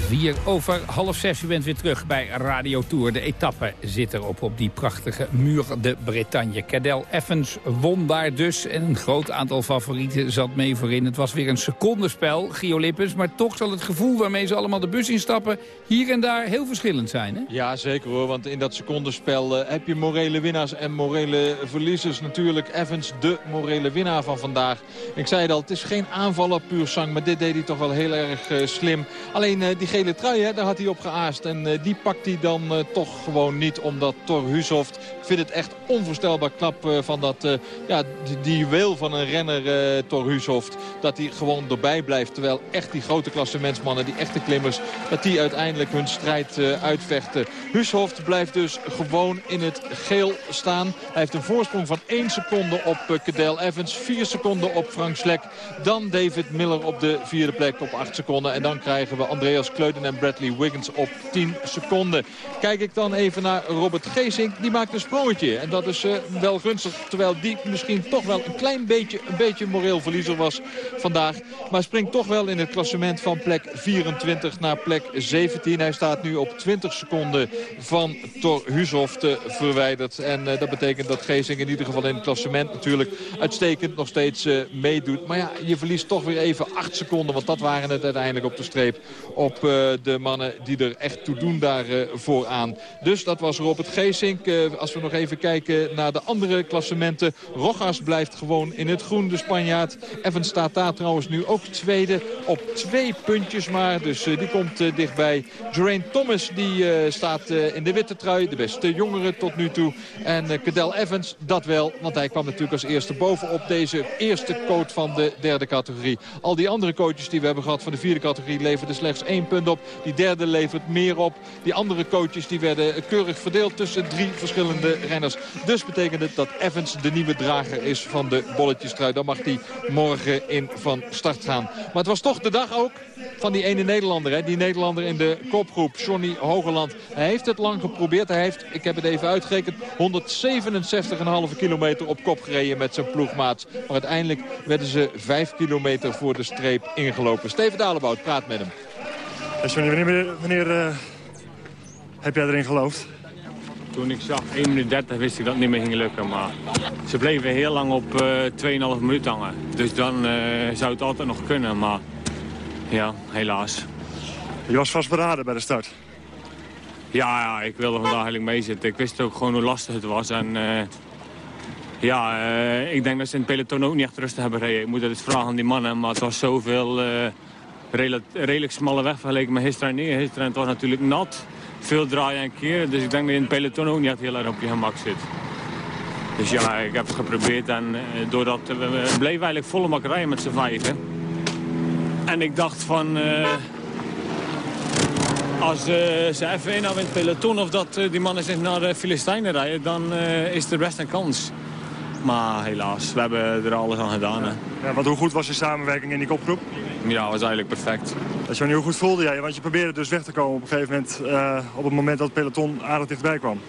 Vier over half zes. U bent weer terug bij Radio Tour. De etappe zit erop op die prachtige Muur de Bretagne. Cadel Evans won daar dus. En een groot aantal favorieten zat mee voorin. Het was weer een secondenspel, Gio Lippens. Maar toch zal het gevoel waarmee ze allemaal de bus instappen... hier en daar heel verschillend zijn, hè? Ja, zeker hoor. Want in dat secondenspel uh, heb je morele winnaars en morele verliezers. Natuurlijk Evans, de morele winnaar van vandaag. Ik zei het al, het is geen aanvaller puur zang. Maar dit deed hij toch wel heel erg uh, slim. Alleen uh, die gele trui, hè, daar had hij op geaast. En uh, die pakt hij dan uh, toch gewoon niet. Omdat Thor Hushoft, ik vind het echt onvoorstelbaar knap uh, van dat, ja, die, juweel van een renner, Thor Hushoft. Dat hij gewoon erbij blijft. Terwijl echt die grote klassementsmannen, die echte klimmers, dat die uiteindelijk hun strijd uitvechten. Hushoft blijft dus gewoon in het geel staan. Hij heeft een voorsprong van 1 seconde op Cadel Evans. 4 seconden op Frank Slek. Dan David Miller op de vierde plek op 8 seconden. En dan krijgen we Andreas En Bradley Wiggins op 10 seconden. Kijk ik dan even naar Robert Geesink. Die maakt een sprongetje. En dat is uh, wel gunstig. Terwijl die misschien toch wel een klein beetje, een beetje moreel verliezer was vandaag. Maar springt toch wel in het klassement van plek 24 naar plek 17. Hij staat nu op 20 seconden van Thor Hushoft uh, verwijderd. En uh, dat betekent dat Geesink in ieder geval in het klassement natuurlijk uitstekend nog steeds meedoet. Maar ja, je verliest toch weer even 8 seconden. Want dat waren het uiteindelijk op de streep op de mannen die er echt toe doen daar uh, vooraan. Dus dat was Robert Geesink. Uh, als we nog even kijken naar de andere klassementen. Rogas blijft gewoon in het groen, de Spanjaard. Evans staat daar trouwens nu ook tweede op twee puntjes maar. Dus die komt dichtbij. Geraint Thomas die staat in de witte trui. De beste jongere tot nu toe. En Cadel Evans, dat wel. Want hij kwam natuurlijk als eerste bovenop deze eerste coach van de derde categorie. Al die andere coaches die we hebben gehad van de vierde categorie leverden slechts één punt op. Die derde levert meer op. Die andere coaches die werden keurig verdeeld tussen drie verschillende renners. Dus betekent het dat Evans de nieuwe drager is van de bolletjestrui. Dan mag hij morgen in van start gaan. Maar het was toch de dag ook van die ene Nederlander. Hè? Die Nederlander in de kopgroep, Johnny Hogeland. Hij heeft het lang geprobeerd. Hij heeft, ik heb het even uitgerekend, 167,5 kilometer op kop gereden met zijn ploegmaats. Maar uiteindelijk werden ze 5 kilometer voor de streep ingelopen. Steven Dalebout praat met hem. Johnny, wanneer, wanneer uh, heb jij erin geloofd? Toen ik zag 1 minuut 30 wist ik dat het niet meer ging lukken. Maar ze bleven heel lang op uh, 2,5 minuut hangen. Dus dan uh, zou het altijd nog kunnen. Maar ja, helaas. Je was vastberaden bij de start? Ja, ja, ik wilde vandaag eigenlijk meezitten. Ik wist ook gewoon hoe lastig het was. En uh, ja, ik denk dat ze in het peloton ook niet echt rustig hebben gereden. Ik moet het eens vragen aan die mannen. Maar het was zoveel redelijk smalle weg vergeleken met gisteren en neer. Gisteren was natuurlijk nat, veel draaien en keren. Dus ik denk dat je in het peloton ook niet heel erg op je gemak zit. Dus ja, ik heb het geprobeerd en uh, doordat we, we bleven eigenlijk volle makkerij met z'n vijven. En ik dacht van, uh, als ze even inhouden in het peloton of dat die mannen zich naar de Filistijnen rijden, dan is er best een kans. Maar helaas, we hebben er alles aan gedaan. Ja, want hoe goed was je samenwerking in die kopgroep? Ja, was eigenlijk perfect. Dat je niet hoe goed voelde jij? Want je probeerde dus weg te komen op een gegeven moment... Uh, op het moment dat het peloton aardig dichtbij kwam.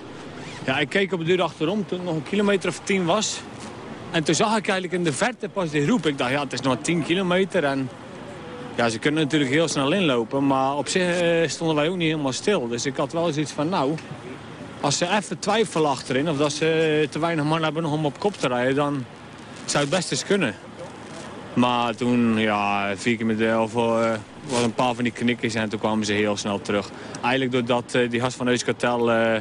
Ja, ik keek op de deur achterom toen het nog een kilometer of tien was. En toen zag ik eigenlijk in de verte pas die groep. Ik dacht, ja, het is nog 10 kilometer en... Ja, ze kunnen natuurlijk heel snel inlopen, maar op zich uh, stonden wij ook niet helemaal stil. Dus ik had wel zoiets van, nou, als ze even twijfelen achterin... of dat ze te weinig man hebben om op kop te rijden... dan zou het best eens kunnen. Maar toen, ja, vier keer met de elf uh, was een paar van die knikkers en toen kwamen ze heel snel terug. Eigenlijk doordat uh, die gast van Euskartel uh,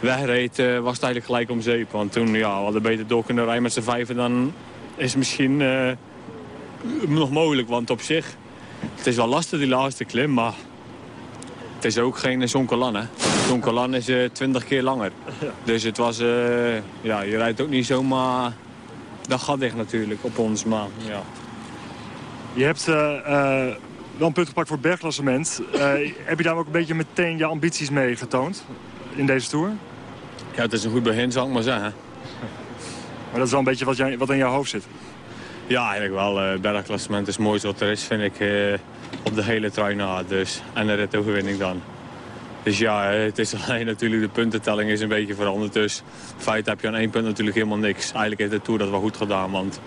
wegreed, was het eigenlijk gelijk om zeep. Want toen, ja, we hadden beter door kunnen rijden met z'n vijven, dan is het misschien nog mogelijk. Want op zich, het is wel lastig die laatste klim, maar het is ook geen Zonkolan, hè. Zonkolan is twintig keer langer. Dus het was, ja, je rijdt ook niet zomaar dat gaat dicht natuurlijk op ons, maar ja. Je hebt uh, uh, wel een punt gepakt voor het bergklassement. Uh, heb je daar ook een beetje meteen je ambities mee getoond in deze Tour? Ja, het is een goed begin, zou ik maar zeggen. Maar dat is wel een beetje wat, jij, wat in jouw hoofd zit? Ja, eigenlijk wel. Het bergklassement is het mooiste wat er is, vind ik, op de hele trui na. Dus. En de ritoverwinning dan. Dus ja, het is alleen natuurlijk de puntentelling is een beetje veranderd. Dus in feite heb je aan één punt natuurlijk helemaal niks. Eigenlijk heeft de Tour dat wel goed gedaan. Want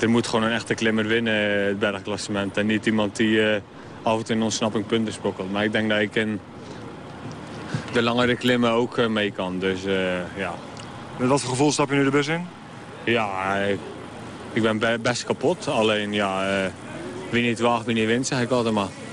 er moet gewoon een echte klimmer winnen, het bergklassement. En niet iemand die uh, af en toe een ontsnapping punten sprokkelt. Maar ik denk dat ik in de langere klimmen ook mee kan. Dus ja. Met wat voor gevoel stap je nu de bus in? Ja, ik, ik ben best kapot. Alleen ja, wie niet wacht, wie niet wint, zeg ik altijd maar.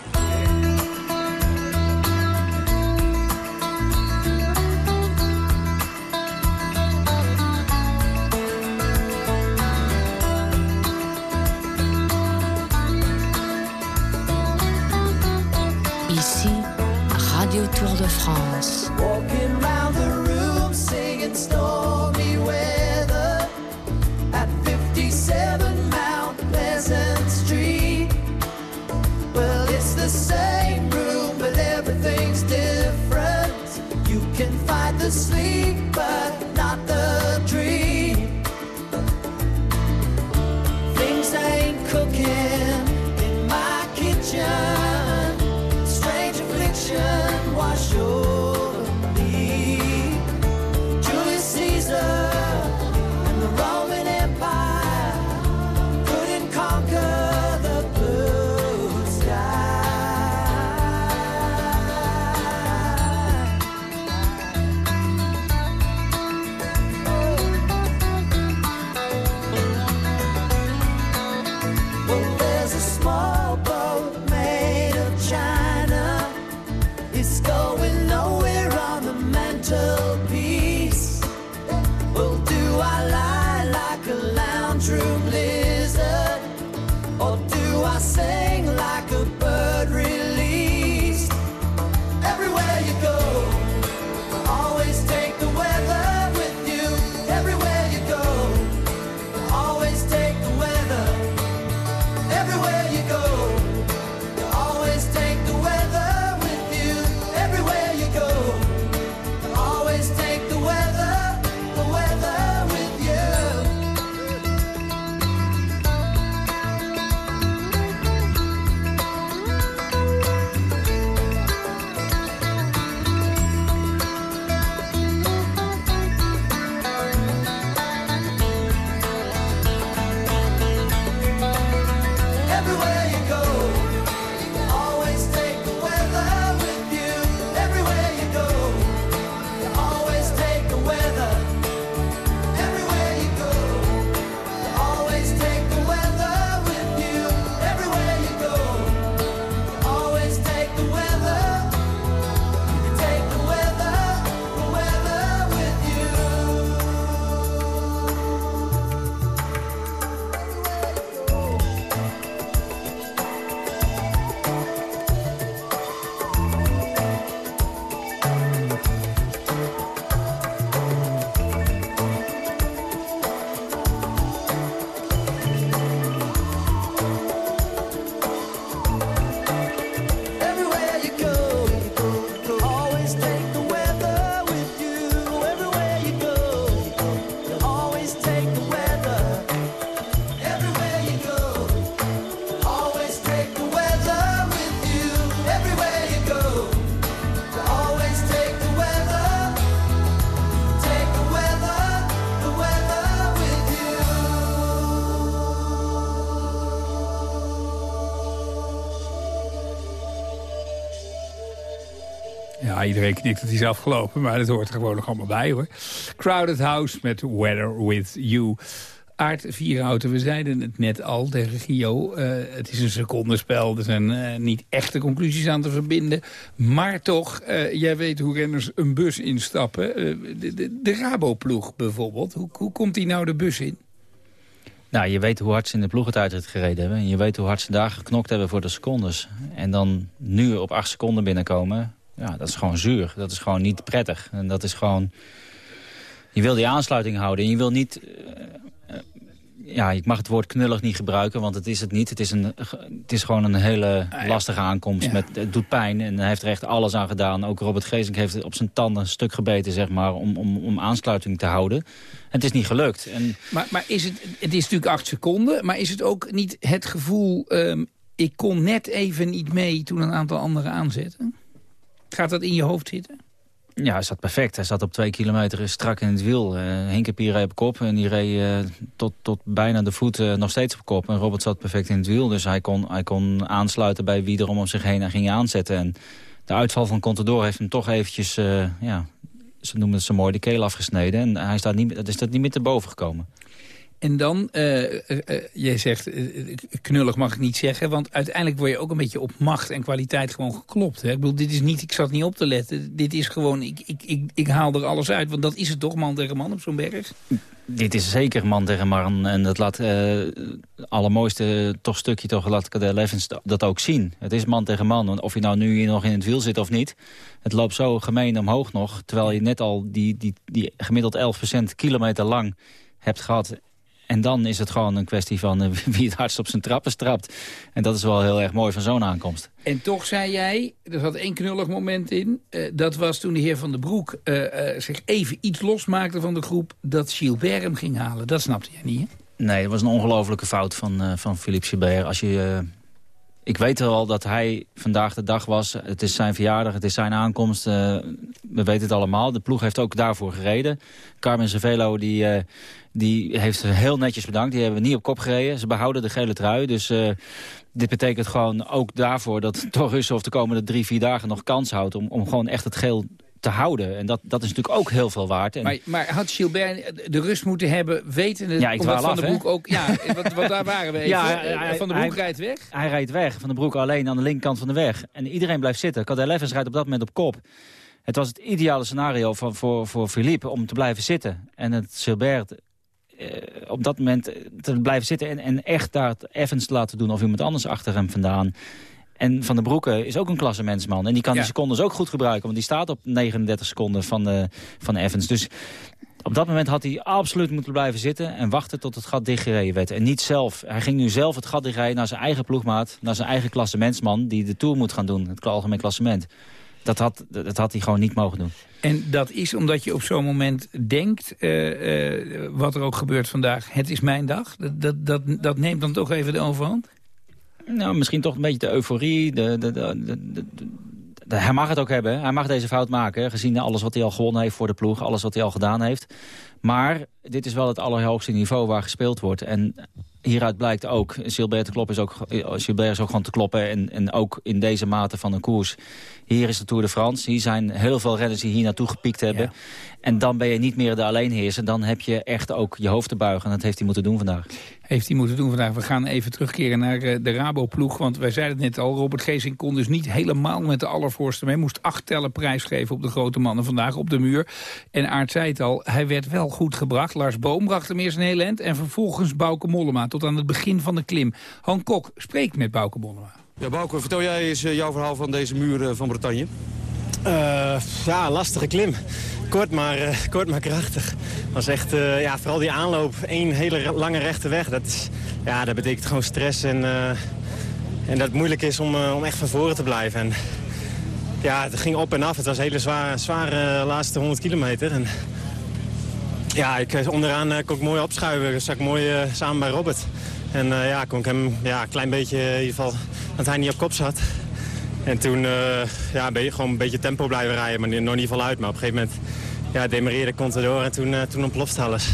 Iedereen knikt dat hij is afgelopen, maar dat hoort er gewoon nog allemaal bij, hoor. Crowded House met Weather With You. Aard Vierhouten, we zeiden het net al tegen Gio. eh, het is een secondenspel, er zijn eh, niet echte conclusies aan te verbinden. Maar toch, eh, jij weet hoe renners een bus instappen. De, de, Rabo-ploeg bijvoorbeeld, hoe, hoe komt die nou de bus in? Nou, je weet hoe hard ze in de ploegentijdrit gereden hebben. En je weet hoe hard ze daar geknokt hebben voor de secondes. En dan nu op acht seconden binnenkomen... Ja, dat is gewoon zuur. Dat is gewoon niet prettig. En dat is gewoon... Je wil die aansluiting houden. En je wil niet... eh, eh, ja, ik mag het woord knullig niet gebruiken, want het is het niet. Het is, een, het is gewoon een hele lastige aankomst. Met, het doet pijn en hij heeft er echt alles aan gedaan. Ook Robert Geesink heeft op zijn tanden een stuk gebeten, zeg maar, om, om, om aansluiting te houden. En het is niet gelukt. En Maar, maar is het, het is natuurlijk acht seconden, maar is het ook niet het gevoel... ehm, ik kon net even niet mee toen een aantal anderen aanzetten? Gaat dat in je hoofd zitten? Ja, hij zat perfect. Hij zat op twee kilometer strak in het wiel. Uh, Hinkepie reed op kop en die reed uh, tot, tot bijna de voet uh, nog steeds op kop. En Robert zat perfect in het wiel, dus hij kon, hij kon aansluiten bij wie er om zich heen en ging aanzetten. En de uitval van Contador heeft hem toch eventjes, ja, ze noemen het zo mooi, de keel afgesneden. En hij staat niet, is dat niet meer te boven gekomen. En dan, uh, uh, uh, jij zegt, knullig mag ik niet zeggen... want uiteindelijk word je ook een beetje op macht en kwaliteit gewoon geklopt. Hè? Ik bedoel, dit is niet, ik zat niet op te letten. Dit is gewoon, ik, ik, ik, ik haal er alles uit. Want dat is het toch, man tegen man op zo'n berg? Dit is zeker man tegen man. En dat laat allermooiste toch stukje, toch laat Cadel Evans dat ook zien. Het is man tegen man. Of je nou nu nog in het wiel zit of niet. Het loopt zo gemeen omhoog nog. Terwijl je net al die, die, die gemiddeld 11% kilometer lang hebt gehad en dan is het gewoon een kwestie van uh, wie het hardst op zijn trappen strapt. En dat is wel heel erg mooi van zo'n aankomst. En toch zei jij, er zat één knullig moment in... Uh, dat was toen de heer Van den Broek uh, zich even iets losmaakte van de groep... dat Gilbert hem ging halen. Dat snapte jij niet, hè? Nee, dat was een ongelofelijke fout van, van Philippe Gilbert. Als je... Ik weet wel dat hij vandaag de dag was. Het is zijn verjaardag, het is zijn aankomst. we weten het allemaal. De ploeg heeft ook daarvoor gereden. Carmen Cervelo die, die heeft heel netjes bedankt. Die hebben niet op kop gereden. Ze behouden de gele trui. Dus uh, dit betekent gewoon ook daarvoor dat of de komende drie, vier dagen nog kans houdt... om, om gewoon echt het geel te houden. En dat, dat is natuurlijk ook heel veel waard. En... Maar, maar had Gilbert de rust moeten hebben, weten ja, ik Van de Broek ook... Ja, want, daar waren we even. Ja, hij, van de Broek rijdt weg. Hij rijdt weg. Van de Broek alleen aan de linkerkant van de weg. En iedereen blijft zitten. Cadel Evans rijdt op dat moment op kop. Het was het ideale scenario van, voor, voor Philippe om te blijven zitten. En het Gilbert eh, op dat moment te blijven zitten en, en echt daar Evans te laten doen of iemand anders achter hem vandaan. En Van der Broeke is ook een klassemensman. En die kan die secondes ook goed gebruiken. Want die staat op 39 seconden van, uh, van Evans. Dus op dat moment had hij absoluut moeten blijven zitten... en wachten tot het gat dichtgereden werd. En niet zelf. Hij ging nu zelf het gat dichtrijden naar zijn eigen ploegmaat... naar zijn eigen klassementsman die de Tour moet gaan doen. Het algemeen klassement. Dat had, dat had hij gewoon niet mogen doen. En dat is omdat je op zo'n moment denkt, uh, uh, wat er ook gebeurt vandaag, het is mijn dag. Dat, dat, dat, dat neemt dan toch even de overhand? Nou, misschien toch een beetje de euforie. De, de, de, de, hij mag het ook hebben. Hij mag deze fout maken, gezien alles wat hij al gewonnen heeft voor de ploeg. Alles wat hij al gedaan heeft. Maar dit is wel het allerhoogste niveau waar gespeeld wordt. En hieruit blijkt ook, Gilbert, is ook, Gilbert is ook gewoon te kloppen. En, en ook in deze mate van een koers. Hier is de Tour de France. Hier zijn heel veel renners die hier naartoe gepiekt hebben. En dan ben je niet meer de alleenheerser. Dan heb je echt ook je hoofd te buigen. En dat heeft hij moeten doen vandaag. Heeft hij moeten doen vandaag. We gaan even terugkeren naar eh, de Rabo-ploeg. Want wij zeiden het net al, Robert Geesing kon dus niet helemaal met de allervoorste mee. Moest acht tellen prijsgeven op de grote mannen vandaag op de muur. En Aard zei het al, hij werd wel goed gebracht. Lars Boom bracht hem eerst een heel eind. En vervolgens Bouke Mollema tot aan het begin van de klim. Han Kok spreekt met Bouke Mollema. Ja, Bouke, vertel jij eens eh, jouw verhaal van deze muur eh, van Bretagne. Uh, ja, lastige klim. Kort maar, uh, kort maar krachtig. was echt, ja, vooral die aanloop, één hele lange rechte weg. Dat, is, ja, dat betekent gewoon stress en, en dat het moeilijk is om, om echt van voren te blijven. En, ja, het ging op en af. Het was een hele zware, zware laatste 100 kilometer. En, ja, ik, onderaan kon ik mooi opschuiven. Ik mooi samen bij Robert. En ja, kon ik hem ja, een klein beetje in ieder geval, dat hij niet op kop zat. En toen uh, ja, ben je gewoon een beetje tempo blijven rijden, maar nog niet voluit. Maar op een gegeven moment ja, demareerde Contador en toen, uh, toen ontploft alles.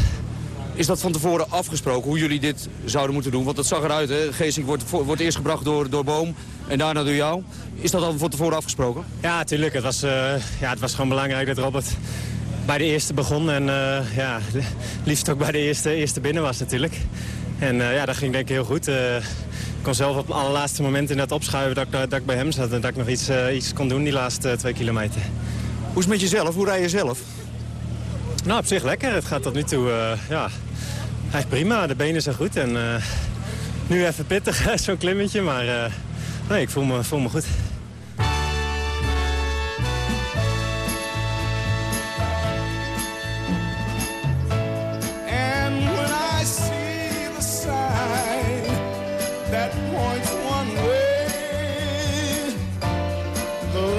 Is dat van tevoren afgesproken, hoe jullie dit zouden moeten doen? Want dat zag eruit, hè? Geesink wordt, wordt eerst gebracht door, door Boom en daarna door jou. Is dat al van tevoren afgesproken? Ja, natuurlijk. Het was, uh, ja, het was gewoon belangrijk dat Robert bij de eerste begon. En ja, liefst ook bij de eerste, eerste binnen was natuurlijk. En ja, dat ging denk ik heel goed kon zelf op het allerlaatste moment in dat opschuiven dat, dat, dat ik bij hem zat. En dat ik nog iets, uh, iets kon doen die laatste twee kilometer. Hoe is het met jezelf? Hoe rij je zelf? Nou, op zich lekker. Het gaat tot nu toe, ja, echt prima. De benen zijn goed. En nu even pittig, zo'n klimmetje. Maar nee, ik voel me, voel me goed.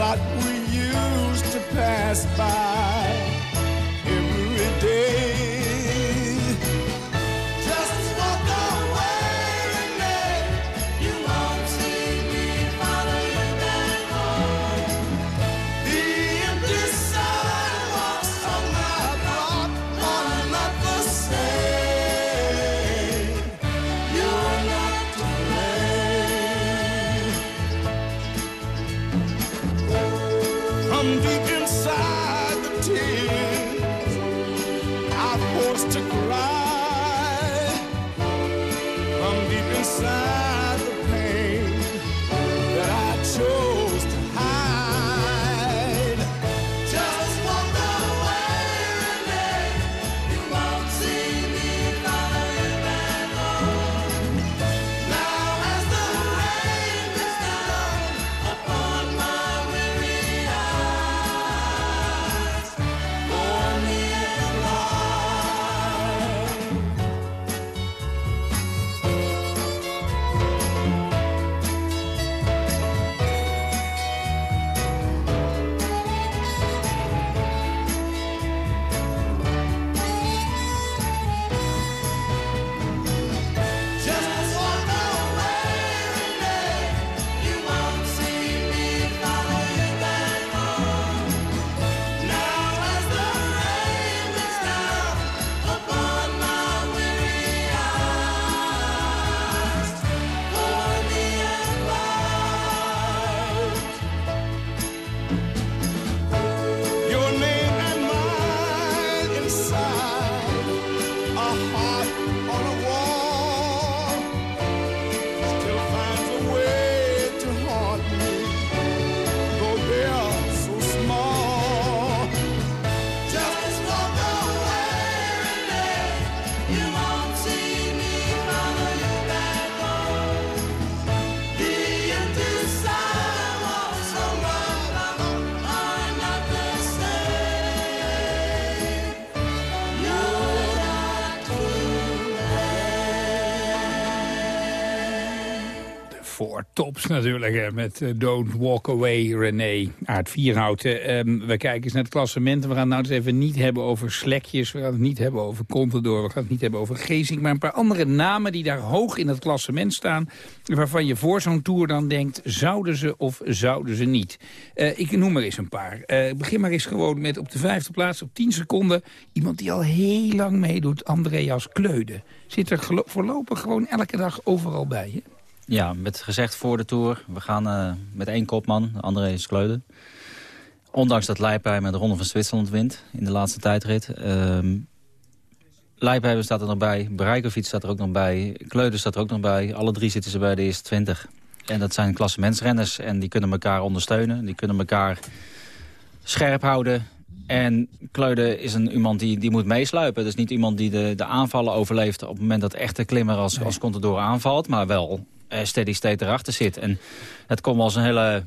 what we used to pass by. Natuurlijk, met eh, Don't Walk Away, René, Aard Vierhouten. Ehm, we kijken eens naar het klassement. We gaan het nou eens even niet hebben over slekjes. We gaan het niet hebben over Contador. We gaan het niet hebben over Gezing. Maar een paar andere namen die daar hoog in het klassement staan. Waarvan je voor zo'n tour dan denkt, zouden ze of zouden ze niet? Eh, ik noem er eens een paar. Eh, begin maar eens gewoon met op de vijfde plaats, op 10 seconden. Iemand die al heel lang meedoet, Andreas Kleude. Zit er voorlopig gewoon elke dag overal bij, hè? Ja, met gezegd voor de Tour. We gaan eh, met één kopman, André Skleuden. Ondanks dat Leipheim met de Ronde van Zwitserland wint in de laatste tijdrit. Ehm Leipheim staat er nog bij, Breikovic staat er ook nog bij, Kleuden staat er ook nog bij. Alle drie zitten ze bij de eerste twintig. En dat zijn klassementsrenners en die kunnen elkaar ondersteunen. Die kunnen elkaar scherp houden. En Kleude is een, iemand die, die moet meesluipen. Dus niet iemand die de, de aanvallen overleeft op het moment dat echt de klimmer als, als Contador aanvalt. Maar wel steady state erachter zit. En het kon wel eens een hele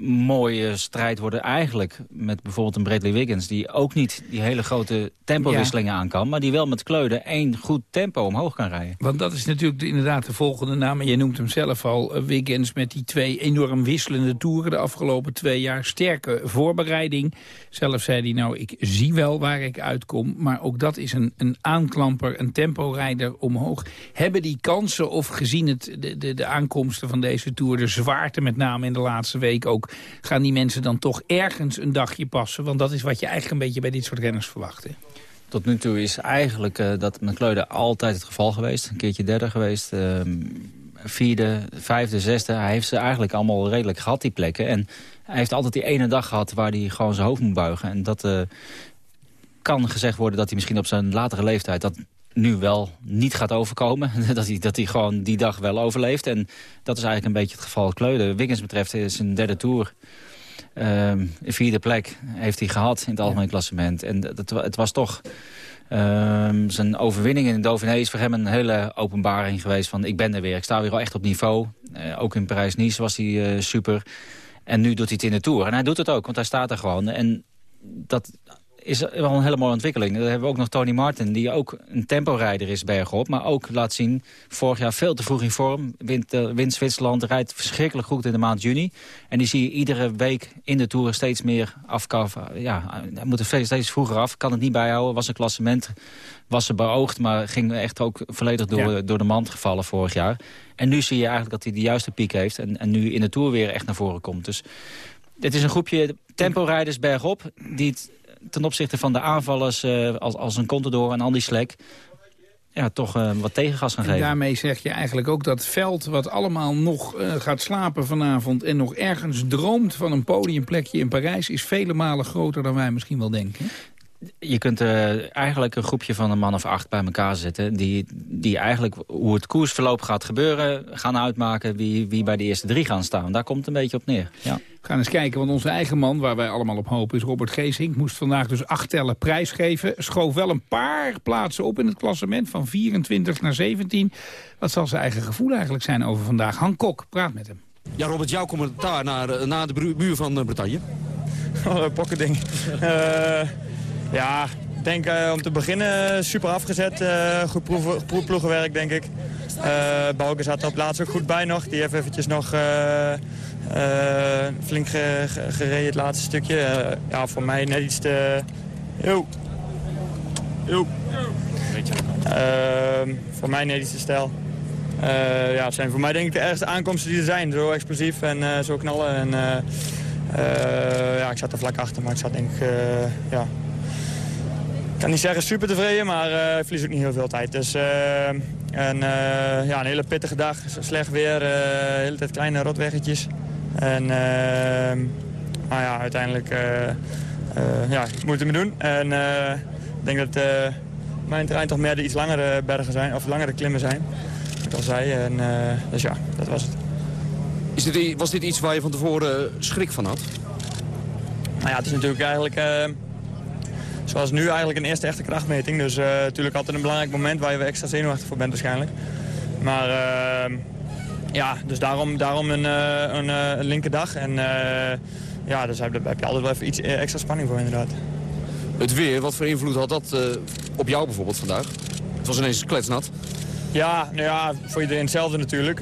mooie strijd worden eigenlijk met bijvoorbeeld een Bradley Wiggins... die ook niet die hele grote tempowisselingen aan kan... maar die wel met Kleude één goed tempo omhoog kan rijden. Want dat is natuurlijk de- inderdaad de volgende naam. En jij noemt hem zelf al, eh, Wiggins, met die twee enorm wisselende toeren... de afgelopen twee jaar. Sterke voorbereiding. Zelf zei hij, nou, ik zie wel waar ik uitkom. Maar ook dat is een, een aanklamper, een temporijder omhoog. Hebben die kansen, of gezien het, de, de, de aankomsten van deze tour... de zwaarte met name in de laatste week ook... gaan die mensen dan toch ergens een dagje passen? Want dat is wat je eigenlijk een beetje bij dit soort renners verwacht, hè? Tot nu toe is eigenlijk eh, dat met Kleude altijd het geval geweest. Een keertje derde geweest, ehm, vierde, vijfde, zesde. Hij heeft ze eigenlijk allemaal redelijk gehad, die plekken. En hij heeft altijd die ene dag gehad waar hij gewoon zijn hoofd moet buigen. En dat eh, kan gezegd worden dat hij misschien op zijn latere leeftijd... dat nu wel niet gaat overkomen. dat, hij, dat hij gewoon die dag wel overleeft. En dat is eigenlijk een beetje het geval Kleude. Wiggins betreft is een derde tour... Ehm, een vierde plek heeft hij gehad in het algemeen klassement. En dat, het was toch... ehm, zijn overwinning in de Dauphiné is voor hem een hele openbaring geweest van ik ben er weer. Ik sta weer al echt op niveau. Eh, ook in Parijs-Nice was hij eh, super. En nu doet hij het in de Tour. En hij doet het ook, want hij staat er gewoon. En dat is wel een hele mooie ontwikkeling. Dan hebben we ook nog Tony Martin, die ook een temporijder is bergop. Maar ook laat zien, vorig jaar veel te vroeg in vorm. Wint, wint Zwitserland, rijdt verschrikkelijk goed in de maand juni. En die zie je iedere week in de Tour steeds meer afkaffen. Ja, hij moet er steeds- vroeger af. Kan het niet bijhouden, was een klassement. Was ze beoogd, maar ging echt ook volledig door, door de mand gevallen vorig jaar. En nu zie je eigenlijk dat hij de juiste piek heeft. En, en nu in de Tour weer echt naar voren komt. Dus dit is een groepje tempo-rijders bergop... die het ten opzichte van de aanvallers eh, als, als een Contador en Andy Slek... ja, toch eh, wat tegengas gaan En geven. daarmee zeg je eigenlijk ook dat veld wat allemaal nog eh, gaat slapen vanavond... en nog ergens droomt van een podiumplekje in Parijs... is vele malen groter dan wij misschien wel denken. Je kunt eh, eigenlijk een groepje van een man of acht bij elkaar zetten... die, die eigenlijk hoe het koersverloop gaat gebeuren... gaan uitmaken wie, wie bij de eerste drie gaan staan. Daar komt het een beetje op neer. Ja. We gaan eens kijken, want onze eigen man, waar wij allemaal op hopen... is Robert Geesink, moest vandaag dus acht tellen prijs geven. Schoof wel een paar plaatsen op in het klassement, van 24 naar 17. Wat zal zijn eigen gevoel eigenlijk zijn over vandaag? Han Kok, praat met hem. Ja, Robert, jouw commentaar naar, eh, naar de muur van eh, Bretagne. Oh, pokkending. Eh ja, ik denk eh, om te beginnen super afgezet. eh, goed ploegenwerk, denk ik. Eh Bouke zat er op laatst ook goed bij nog. Die heeft eventjes nog flink ge- ge- gereden het laatste stukje. Ja, voor mij net iets te... Yo. Yo. Voor mij net iets te stijl. Ja, zijn voor mij denk ik de ergste aankomsten die er zijn. Zo explosief en zo knallen. En, ja, ik zat er vlak achter, maar ik zat denk ik... ja, ik kan niet zeggen super tevreden, maar eh, ik verlies ook niet heel veel tijd. Dus en, eh, ja, een hele pittige dag, slecht weer, de hele tijd kleine rotweggetjes. En eh, nou ja, uiteindelijk ja, ik moet het me doen. En ik denk dat mijn terrein toch meer de iets langere bergen zijn, of langere klimmen zijn. Ik al zei. En, dus ja, dat was het. Is dit, was dit iets waar je van tevoren schrik van had? Nou ja, het is natuurlijk eigenlijk, zoals nu, eigenlijk een eerste echte krachtmeting. Dus eh, natuurlijk altijd een belangrijk moment waar je extra zenuwachtig voor bent waarschijnlijk. Maar eh, ja, dus daarom, daarom een, eh, een, eh, een linkerdag. En eh, ja, dus heb, heb je altijd wel even iets extra spanning voor inderdaad. Het weer, wat voor invloed had dat op jou bijvoorbeeld vandaag? Het was ineens kletsnat. Ja, nou ja, voor iedereen hetzelfde natuurlijk.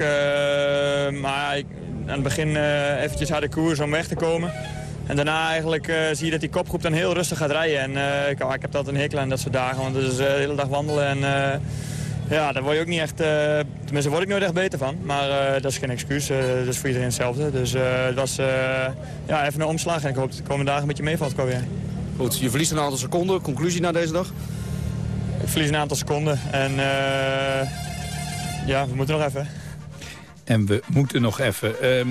Maar ik, aan het begin eh eventjes harde koers om weg te komen. En daarna eigenlijk eh, zie je dat die kopgroep dan heel rustig gaat rijden. En eh, ik, ik heb altijd een hekel aan dat soort dagen, want het is eh, de hele dag wandelen. En ja, daar word je ook niet echt, tenminste word ik nooit echt beter van. Maar dat is geen excuus, dat is voor iedereen hetzelfde. Dus het was ja, even een omslag en ik hoop dat de komende dagen een beetje meevalt. Goed, je verliest een aantal seconden. Conclusie na deze dag? Ik verlies een aantal seconden en ja, we moeten nog even. En we moeten nog even. ehm,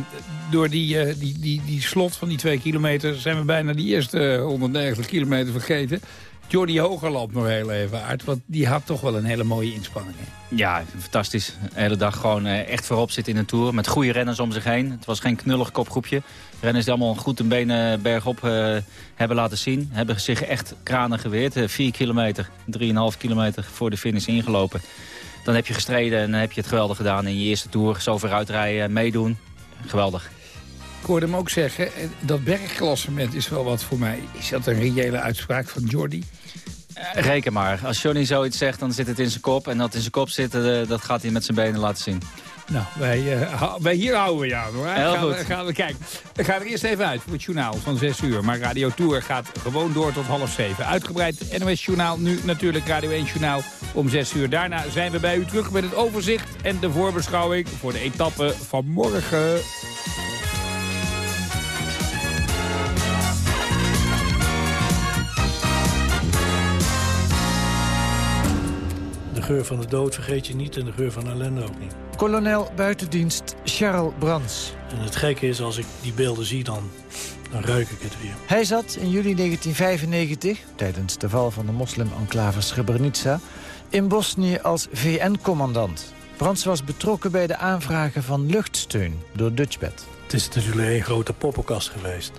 door die, eh, die, die, die slot van die twee kilometer zijn we bijna die eerste eh, 190 kilometer vergeten. Jordi Hogerland nog heel even uit, want die had toch wel een hele mooie inspanning. hè? Ja, fantastisch. De hele dag gewoon eh, echt voorop zitten in de Tour. Met goede renners om zich heen. Het was geen knullig kopgroepje. Renners die allemaal goed een benen bergop eh, hebben laten zien. Hebben zich echt kranen geweerd. Eh, 4 kilometer, 3,5 kilometer voor de finish ingelopen. Dan heb je gestreden en dan heb je het geweldig gedaan in je eerste Tour. Zo vooruit rijden, meedoen. Geweldig. Ik hoorde hem ook zeggen, eh, dat bergklassement is wel wat voor mij. Is dat een reële uitspraak van Jordi? Reken maar. Als Johnny zoiets zegt, dan zit het in zijn kop. En dat in zijn kop zit, eh, dat gaat hij met zijn benen laten zien. Nou, wij, eh, wij hier houden we jou hoor. Heel gaan, goed. We, gaan we kijken. We gaan er eerst even uit voor het journaal van 6 uur. Maar Radio Tour gaat gewoon door tot half 7. Uitgebreid NOS Journaal, nu natuurlijk Radio 1 Journaal om 6 uur. Daarna zijn we bij u terug met het overzicht en de voorbeschouwing voor de etappe van morgen. De geur van de dood vergeet je niet en de geur van ellende ook niet. Kolonel buitendienst Charles Brands. En het gekke is, als ik die beelden zie, dan, dan ruik ik het weer. Hij zat in juli 1995, tijdens de val van de moslim-enclave Srebrenica... in Bosnië als VN-commandant. Brands was betrokken bij de aanvragen van luchtsteun door Dutchbed. Het is natuurlijk een grote poppenkast geweest.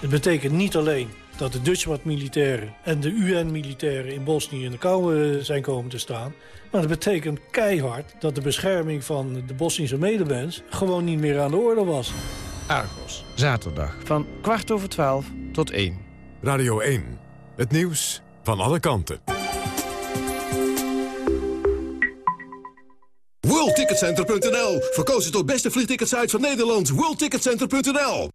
Het betekent niet alleen dat de Dutchbat-militairen en de UN-militairen in Bosnië in de kou eh, zijn komen te staan. Maar het betekent keihard dat de bescherming van de Bosnische medemens gewoon niet meer aan de orde was. Argos, zaterdag van kwart over twaalf tot één. Radio 1, het nieuws van alle kanten. WorldTicketCenter.nl Verkozen tot beste vliegticketsite van Nederland. WorldTicketCenter.nl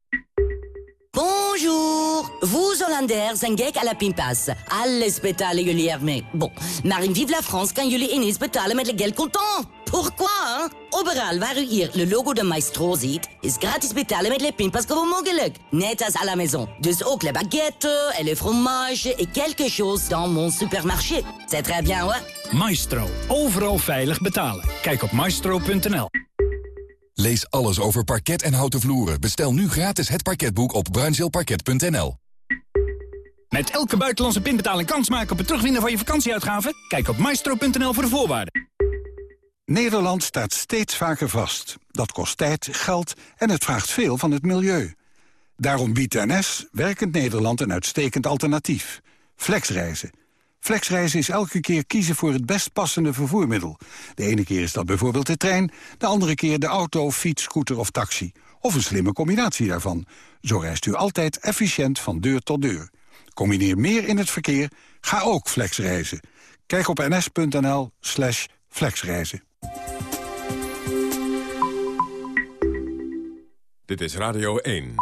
Bonjour Vous, Hollanders, zijn gek à la pinpas. Alles betalen jullie ermee. Bon, maar in Vive la France kan jullie ineens betalen met le geld contant. Pourquoi? Overal waar u hier le logo de Maestro ziet, is gratis betalen met le pinpas gewoon mogelijk. Net als à la maison. Dus ook les baguettes et les fromages et quelque chose dans mon supermarché. C'est très bien, hoor. Maestro. Overal veilig betalen. Kijk op maestro.nl. Lees alles over parket en houten vloeren. Bestel nu gratis het parketboek op bruinzeelparket.nl. Met elke buitenlandse pinbetaling kans maken op het terugwinnen van je vakantieuitgaven? Kijk op maestro.nl voor de voorwaarden. Nederland staat steeds vaker vast. Dat kost tijd, geld en het vraagt veel van het milieu. Daarom biedt NS Werkend Nederland een uitstekend alternatief. Flexreizen. Flexreizen is elke keer kiezen voor het best passende vervoermiddel. De ene keer is dat bijvoorbeeld de trein, de andere keer de auto, fiets, scooter of taxi. Of een slimme combinatie daarvan. Zo reist u altijd efficiënt van deur tot deur. Combineer meer in het verkeer, ga ook flexreizen. Kijk op ns.nl slash flexreizen. Dit is Radio 1.